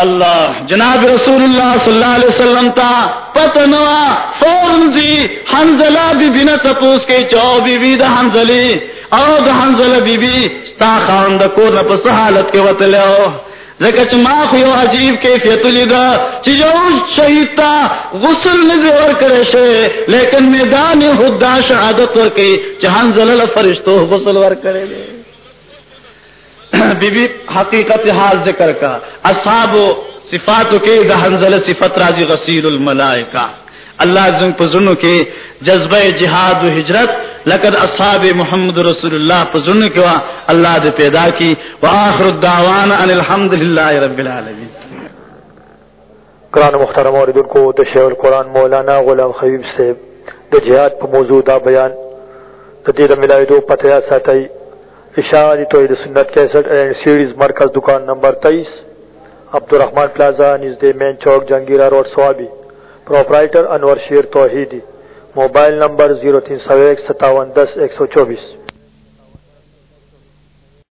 [SPEAKER 1] اللہ جناب رسول اللہ صلی اللہ علیہ وسلم تا پتنوا فورن زی حنزلہ بی بی نا تپوس کے چو بی بی دا حنزلی، او دا حنزلہ بی بی، ستا خان دا کور نا پس حالت کے وطلعو لیکن چھ ما خو یو عجیب کیفیت لیدا چھ جو شہید تا غسل نزور کرے شے، لیکن میدان حدا شہادت ورکی چھ حنزلہ فرشتو غسل ور کرے لے بی بی حقیقت حال ذکر کا۔ اصحاب صفات کے حنزل صفت راجی غسیل الملائکہ۔ اللہ زنگ پزنو کے جذبہ جہاد و ہجرت، لقد اصحاب محمد رسول اللہ پزنو کے اللہ دے پیدا کی۔ وآخر الدعوان ان الحمد للہ رب العالمین۔
[SPEAKER 2] قرآن مخترم اوردن کو دشیع القرآن مولانا غلام خبیب سے دا جہاد پا موضوع دا بیان۔ دا دید ملائی دو پتیا ساتھائی۔ اشاری توحید سنت کیسٹ اینڈ سیریز مرکز دکان نمبر تیئیس عبدالرحمان پلازا نژد مین چوک، Jahangira road, Swabi. Proprietor Anwar Sher Tauheedi. Mobile number zero تین سو ایک ستاون دس ایک سو چوبیس۔